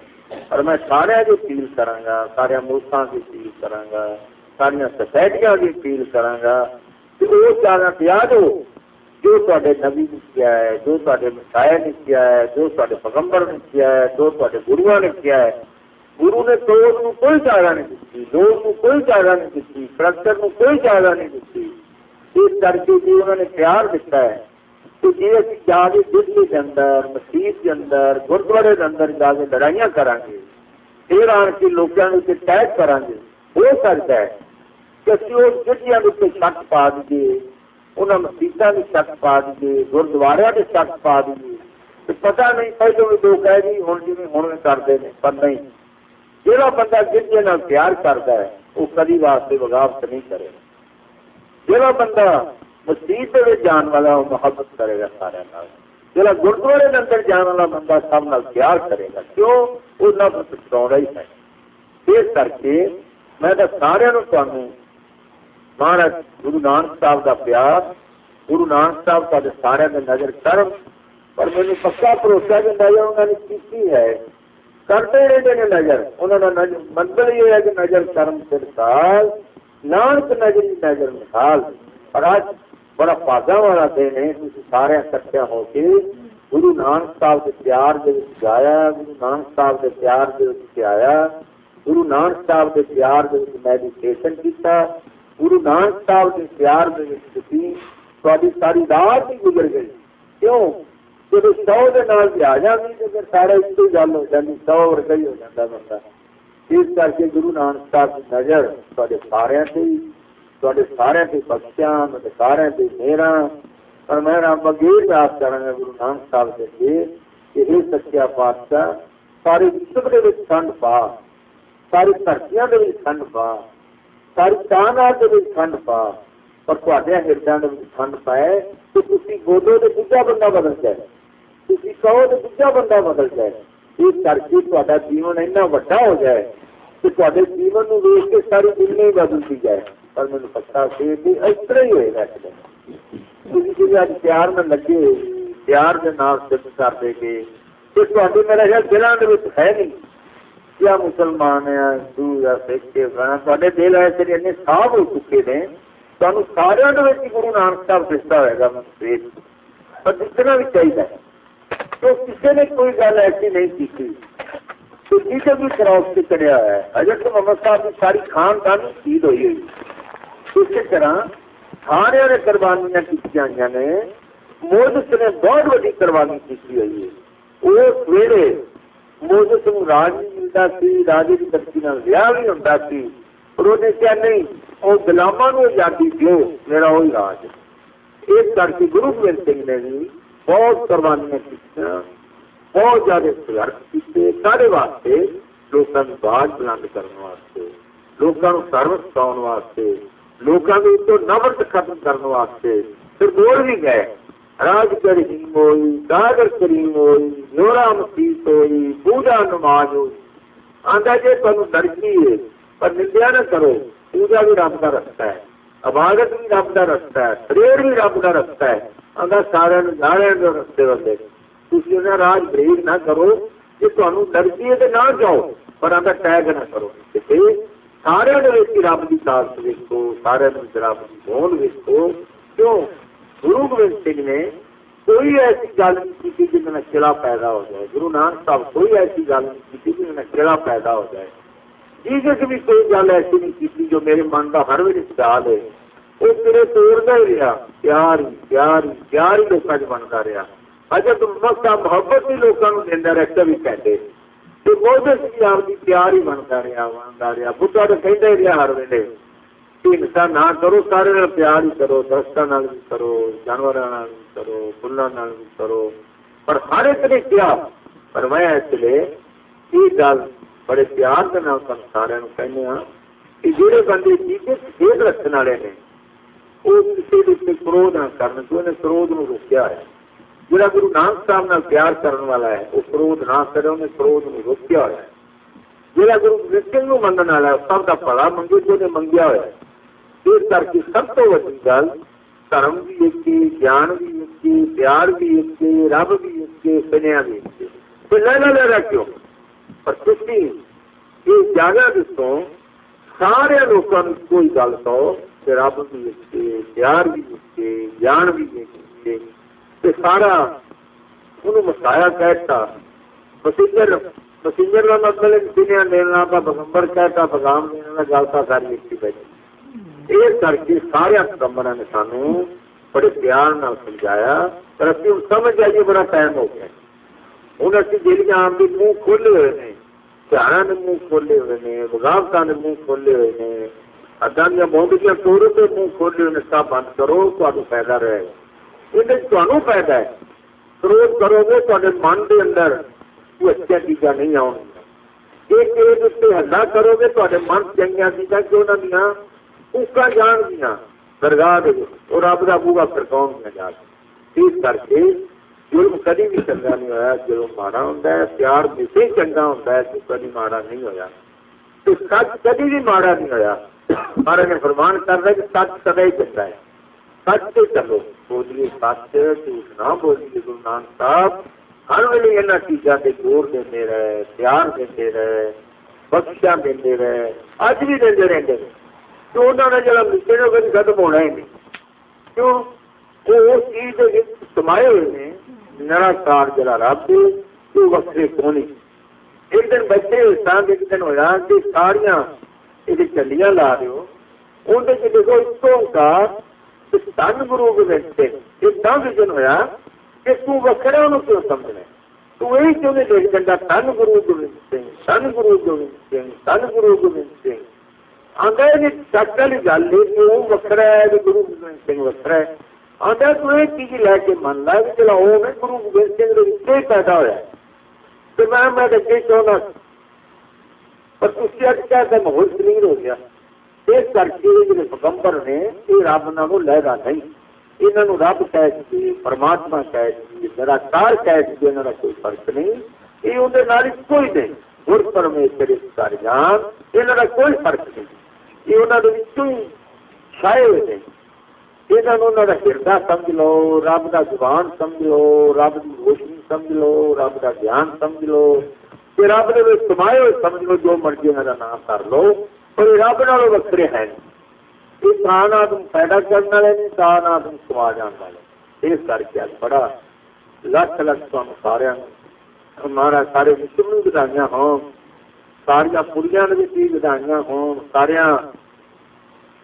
اور میں سارے جو اپیل کرا سارے ملکوں کی اپیل کرا سارا سوسائٹیاں بھی اپیل کرا گا کہ وہ چارہ تیار ہو، جو تے نبی نے کیا ہے، جو تے مسایا نے کیا ہے، جو تے پگمبر نے کیا ہے، جو تے گرو نے کیا ہے، گرو نے تو کوئی چارہ نہیں دیکھی لوگ کو کوئی چارہ نہیں دیکھی کرکٹر کو کوئی چارہ نہیں دیکھی اس کر کے جی انہوں نے پیار دیتا ہے۔ تو جی ابھی جا کے دلی کے اندر مسیح کے اندر، گردوارے کے اندر جا کے لڑائیاں کریں گے۔ پھر آن کے لوگوں کے قید کریں گے۔ ہو سکتا ہے کہ اسی وہ گڈیاں کے شک پا دیے انہوں مسیطوں کی شک پا دیے گردوار کے شک پا دیے تو پتہ نہیں، پہلو بھی لوگ ہے جی ہوں جی ہوں کرتے ہیں، پر نہیں۔ جہاں بندہ گڈیاں پیار کرتا ہے، وہ کدی واسطے بغاوت نہیں کرے۔ گا جہاں بندہ مسجد کے جان والا وہ محبت کرے گا سارے جہاں گردوارے کے اندر جان والا بندہ سب نال پیار کرے گا، کیوں؟ وہ نفس پچھتا ہی ہے۔ اس کر کے میں سارے تمہیں مہاراج گرو نانک صاحب کا پیار، گرو نانک صاحب کا سارے میں نظر کرم پر مجھے پکا بھروسہ کہ نظر انہوں نے کی ہے، کرتے رہتے ہیں نظر۔ انہوں نے منزل یہ ہے کہ نظر کرم سرکار نانک نظر نظر مثال اور آج بڑا فاضا والا دن ہے سارے کٹھے ہو کے گرو نانک صاحب کے پیار دے گایا، گرو نانک صاحب کے پیار دے آیا ਗੁਰੂ ਨਾਨਕ ਸਾਹਿਬ ਦੇ ਪਿਆਰ ਦੇ ਵਿੱਚ ਮੈਡੀਟੇਸ਼ਨ ਕੀਤਾ। ਗੁਰੂ ਨਾਨਕ ਸਾਹਿਬ ਦੇ ਪਿਆਰ ਦੇ ਵਿੱਚ ਤੁਸੀਂ ਤੁਹਾਡੀ ਸਾਰੀ ਰਾਤ ਹੀ ਗੁਜ਼ਰ ਗਈ। ਕਿਉਂ? ਜਦੋਂ ਸੌ ਦੇ ਨਾਲ ਵੀ ਆ ਜਾਂਦੀ ਤੇ ਫਿਰ ਸਾਰਾ ਇੱਕੋ ਗੱਲ ਹੋ ਜਾਂਦੀ, ਸੌ ਵਰਗਾ ਹੀ ਹੋ ਜਾਂਦਾ ਬੰਦਾ। ਇਸ ਕਰਕੇ ਗੁਰੂ ਨਾਨਕ ਸਾਹਿਬ ਦੀ ਨਜ਼ਰ ਤੁਹਾਡੇ ਸਾਰਿਆਂ ਤੇ, ਤੁਹਾਡੇ ਸਾਰਿਆਂ ਤੇ ਬਖਸ਼ਿਆਂ ਤੁਹਾਡੇ ਸਾਰਿਆਂ ਤੇ ਮਿਹਰਾਂ। ਪਰ ਮੈਂ ਰੱਬ ਅੱਗੇ ਪ੍ਰਾਰਥ ਕਰਾਂਗਾ ਗੁਰੂ ਨਾਨਕ ਸਾਹਿਬ ਦੇ ਅੱਗੇ ਕਿ ਇਹ ਸੱਚਾ ਪਾਤਸ਼ਾਹ, ਸਾਰੇ ਵਿਸ਼ਵ ਦੇ ਵਿੱਚ ਸੰਡ ਪਾ। ساری دھرتیاں کے ٹھنڈ پا، ساری کائنات کے ٹھنڈ پا اور تے ہردوں کے ٹھنڈ پائے تو تھی بولو تو دوجا بندہ بدل جائے۔ تھی کہو تو دوجا بندہ بدل جائے۔ اس کر کے تا جیون ایسا وا ہو جائے کہ تے جیون کو ویچ کے ساری دنیا ہی بدلتی جائے۔ پر مجھے پتا سی اس طرح ہی ہوئے گا جی اج پیار میں لگے، پیار کے نام سکھ کر دے کے میرا خیال دلوں کے ہے نہیں۔ کیا مسلمان ہے ہندو یا سکھ تے دل ایسے این صاف ہو چکے ہیں تمہیں سارے گرو نانک صاحب دستا ہوئے گا پر جتنا بھی چاہیے تو کسی نے کوئی گل ایسی نہیں کی تو ٹیچر بھی کراس سے چڑھیا ہے حضرت محمد صاحب کی ساری خاندانی شہید ہوئی ہوئی اسی طرح سارے نے قربانیاں کی نے موجس نے بہت بڑی قربانی کی ہوئی ہے وہ سویرے موجس نو راج بھی ملتا سی راجے کی ترقی ویاہ بھی ہوتا سی اور انہیں کیا نہیں وہ گلاما نو آزادی دو میرا وہی راج اس کر کے گرو گوبند سنگھ نے بھی بہت قربانیاں کی بہت زیادہ سنگرش کیتے سارے واسطے لوگوں کی باز بلند کرنے واسطے لوگوں سرو سکھاؤ واسطے لوگوں کے اتو نفرت ختم کرنے واسطے پھر بول بھی گئے راج کریم ہوئی، داگر کریم ہوئی، نورا مسیح ہوئی، پوجا نماز ہوئی۔ آدھا جی تمہیں درجی ہے، پر نندیا نہ کرو، پوجا بھی رب کا رستہ ہے، عبادت بھی رب کا رستہ ہے پریر بھی رب کا رستہ ہے۔ آدھا سارے سارے رستے بندے تھی انہیں راج بریک نہ کرو کہ تمہیں ڈرتی ہے تو نہ جاؤ، پر آدھا ٹیگ نہ کرو۔ سارے رب کی ساس ویکو سارے رب کی بون ویکو کیوں؟ گرو گوبند سنگھ نے کوئی ایسی گل نہیں کی جن میں کلا پیدا ہو جائے۔ گرو نانک صاحب کوئی ایسی گل نہیں کی جن میں کلا پیدا ہو جائے۔ جیسے بھی کوئی گل ایسی نہیں کی جو میرے من کا ہر ویل خیال ہے۔ وہ تیرے توڑتا ہی رہا۔ پیار ہی پیار ہی پیار ہی لوگوں چ بنتا رہا۔ اچھا تم مسا محبت بھی لوگوں دینا رہتا بھی کہتے تو موجود بھی آپ کی پیار ہی بنتا رہا بنتا رہا بڑھا تو کہہ رہا ہر ویلے۔ ہنسا نہ کرو سارے پیار ہی کرو درختوں بھی کرو جانوروں بھی کرو فلوں بھی کرو پر ہر ایک نے کیا پر میں اس لیے یہ گل بڑے پیار کے نام سارے کہنے ہاں کہ جہے بندے چیزیں کھیل رکھنے والے نے وہ کسی کرود نہ کرن تو انہیں کرود نو روکیا ہے جہاں گرو نانک صاحب نال پیار کرنے والا ہے وہ کرود نہ کرے انہیں کرود نو روکیا ہوا ہے جہاں گرو گوبند نو منگن والا ہے سب کا پڑا منگے تو انہیں منگیا ہوا ہے اس کر کے سب تو وڈی گل دھرم بھی ایک جان بھی ایک پیار بھی ایک رب بھی ایک سنیا بھی ایک تو لینا لینا کیوں؟ پر تھی یہ جانا دسو سارے لوگوں کوئی گل کہو کہ رب بھی ایک پیار بھی ایک جان بھی ایک سارا انہوں مسایا کہتا مسیجر مسیجر کا مطلب دنیا لینا کا بگمبر کہتا پیغام دینا، گل کا ساری لکھی بیٹھی اس کر کے سارے پیغمبر نے سانو بڑے پیار نال سمجھایا پر ابھی ہوں سمجھ آئیے بڑا ٹائم ہو گیا ہوں ابھی جہاں آم بھی منہ کھولے ہوئے ہیں پیارا نے منہ کھولے ہوئے ہیں بغاوت نے منہ کھولے ہوئے ہیں ادا دیا بہت توڑ کے منہ کھولے ہوئے سب بند کرو تو فائدہ رہے گا یہ فائدہ ہے کروز کرو گے تے من کے اندر کوئی اچھا چیزاں نہیں آؤ ایک ہلا کرو گے تے من چنگیا چیزاں کہ انہوں دیا اوکا جان گیا درگاہ اور رب کا بوگا پرکاؤ گیا جا اس کر کے جرم کدی بھی چنگا نہیں ہوا جرم ماڑا ہوں پیار ہمیشہ ہی چنگا ہوں تو کدی ماڑا نہیں ہوا تو سچ کدی بھی ماڑا نہیں ہوا مہاراج نے فرمان کر رہا کہ سچ سدا ہی چنگا ہے۔ سچ سے چلو۔ بولیے سچ، جھوٹ نہ بولیے۔ گرو نانک صاحب، ہر ویلے یہاں چیزوں کے زور دے رہے، پیار دے رہے بخشیا دے رہے اج بھی دے رہے۔ رہتے تو انہوں نے جب ملتے نے کبھی ختم ہونا ہی نہیں کیوں وہ اس چیز سمائے ہوئے ہیں نراسار جلا رب تو وکرے کونی ایک دن بچے سان ایک دن ہوا کہ ساریا یہ چلیاں لا رہے ہو اندر دیکھو اس کو کا تن گرو گوبند سنگھ ایک دم دن ہوا کہ تو وکھرا انہوں کیوں سمجھنا تو یہی کیوں نہیں دیکھ جنگا تن گرو گوبند سنگھ تن گرو گوبند سنگھ تن گرو گوبند سنگھ آدھا یہ ہے گرو گوبند سنگھ ہے گرو گوبند پیدا ہوا ہے تو میں میں گیا اس کر کے جی نے یہ رب نالوں لہدا نہیں یہاں رب کہہ دیے پرماتما کہہ دیے نراکار کہہ دیے یہاں کا کوئی فرق نہیں یہ کوئی نہیں گر پرمیشور جان یہاں کوئی فرق نہیں یہ انہوں نے چھائے ہوئے ہیں یہاں انہوں کا ہردا سمجھ لو، رب کا زبان سمجھ لو، رب کی روشنی سمجھ لو، رب کا دھیان سمجھ لو۔ کہ رب نے سمائے ہوئے سمجھ لو، جو مرضی انہوں کا نام کر لو۔ پر رب نالوں وکرے ہیں۔ یہ تان آدم پیدا کرنے والے نہیں تان آدم سوا جان والے۔ اس کر کے بڑا لکھ لکھ تمہیں سارا ہمارا سارے وشو میں بدائیاں ہوں ساریا پوریا نے بھی بدائیاں ہوں سارا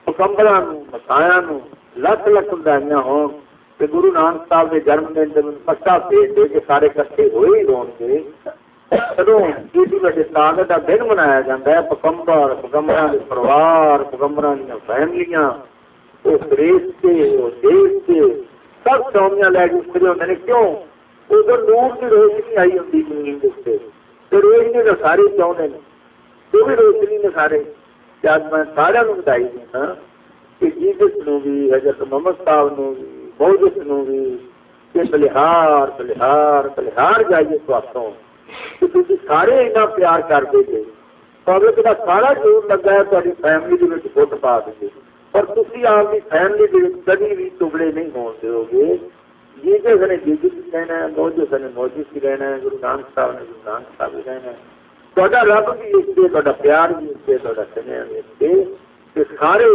مکمبل مسایا لکھ لکھ بدائیاں ہوں کہ گرو نانک صاحب کے جنم دن پکا بھیج دے کے سارے کٹھے ہوئے ہی رون گے کا دن منایا جاتا ہے پکمبر پکمبر کے پروار پکمبر دیا فیملیاں دیش کے دیش کے سب چونیاں لے کے کھڑے ہوتے ہیں کیوں ادھر نور کی روشنی آئی ہوتی زمین کے تو روشنی تو سارے چاہتے ہیں جو بھی روشنی نے سارے جب میں سارا بدائی دینا کہ جیسس نو بھی حضرت محمد صاحب نو بھی بوجس نو بھی کہ بلہار بلہار بلہار جائیے تو سارے اتنا پیار کرتے تھے پبلک کا سارا جور لگا ہے تاری فیملی کے فٹ پا دیں پر تھی آپ کی فیملی کبھی بھی ٹکڑے نہیں ہو دو گے جی جس نے جی کہنا ہے موجود نے موجود ہی رہنا ہے گرو نانک صاحب نے گرو نانک صاحب بھی رہنا ہے تا رب بھی اس سے تا پیار بھی اس سے تا سنیا بھی اس سے سارے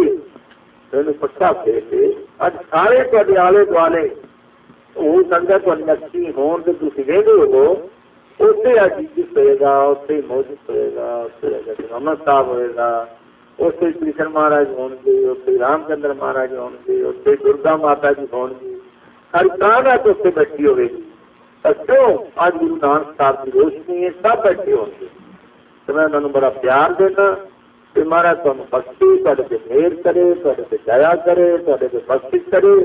تین پٹا پھیر کے اج سارے تے آلے دوالے وہ سنگت نقصی ہون تو تھی وہدے ہو اتنے عجیب ہوئے گا اتنے موجود ہوئے گا اتنے محمد صاحب ہوئے گا اتنے کرشن مہاراج ہو گے اتنے رام چندر مہاراج ہو گے اتنے درگا ماتا جی ہو گی ہر کان ہے تو اتنے بیٹھی ہوئے گی کیوں اج گرو نانک صاحب کی روشنی ہے سب بیٹھے ہو گے تو میں انہوں بڑا پیار دینا کہ مہاراج تم بخشی تے مہر کرے تے دیا کرے تے بخش کرے۔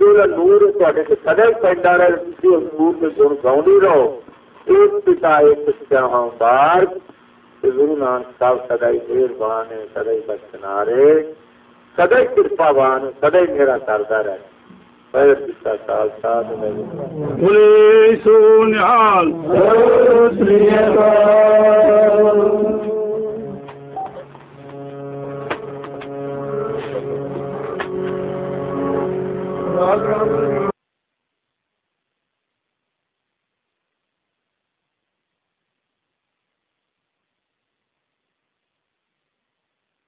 پورا نور تے سدا ہی پہنتا رہے اس نور کے گن گاؤں رہو۔ ایک پتا، ایک سیاح بار گرو نانک صاحب سدا ہی مہربان ہے سدا ہی بخشنا رہے، سدا ہی کرپاوان سدا ہی میرا کرتا رہے۔ بولے سو نال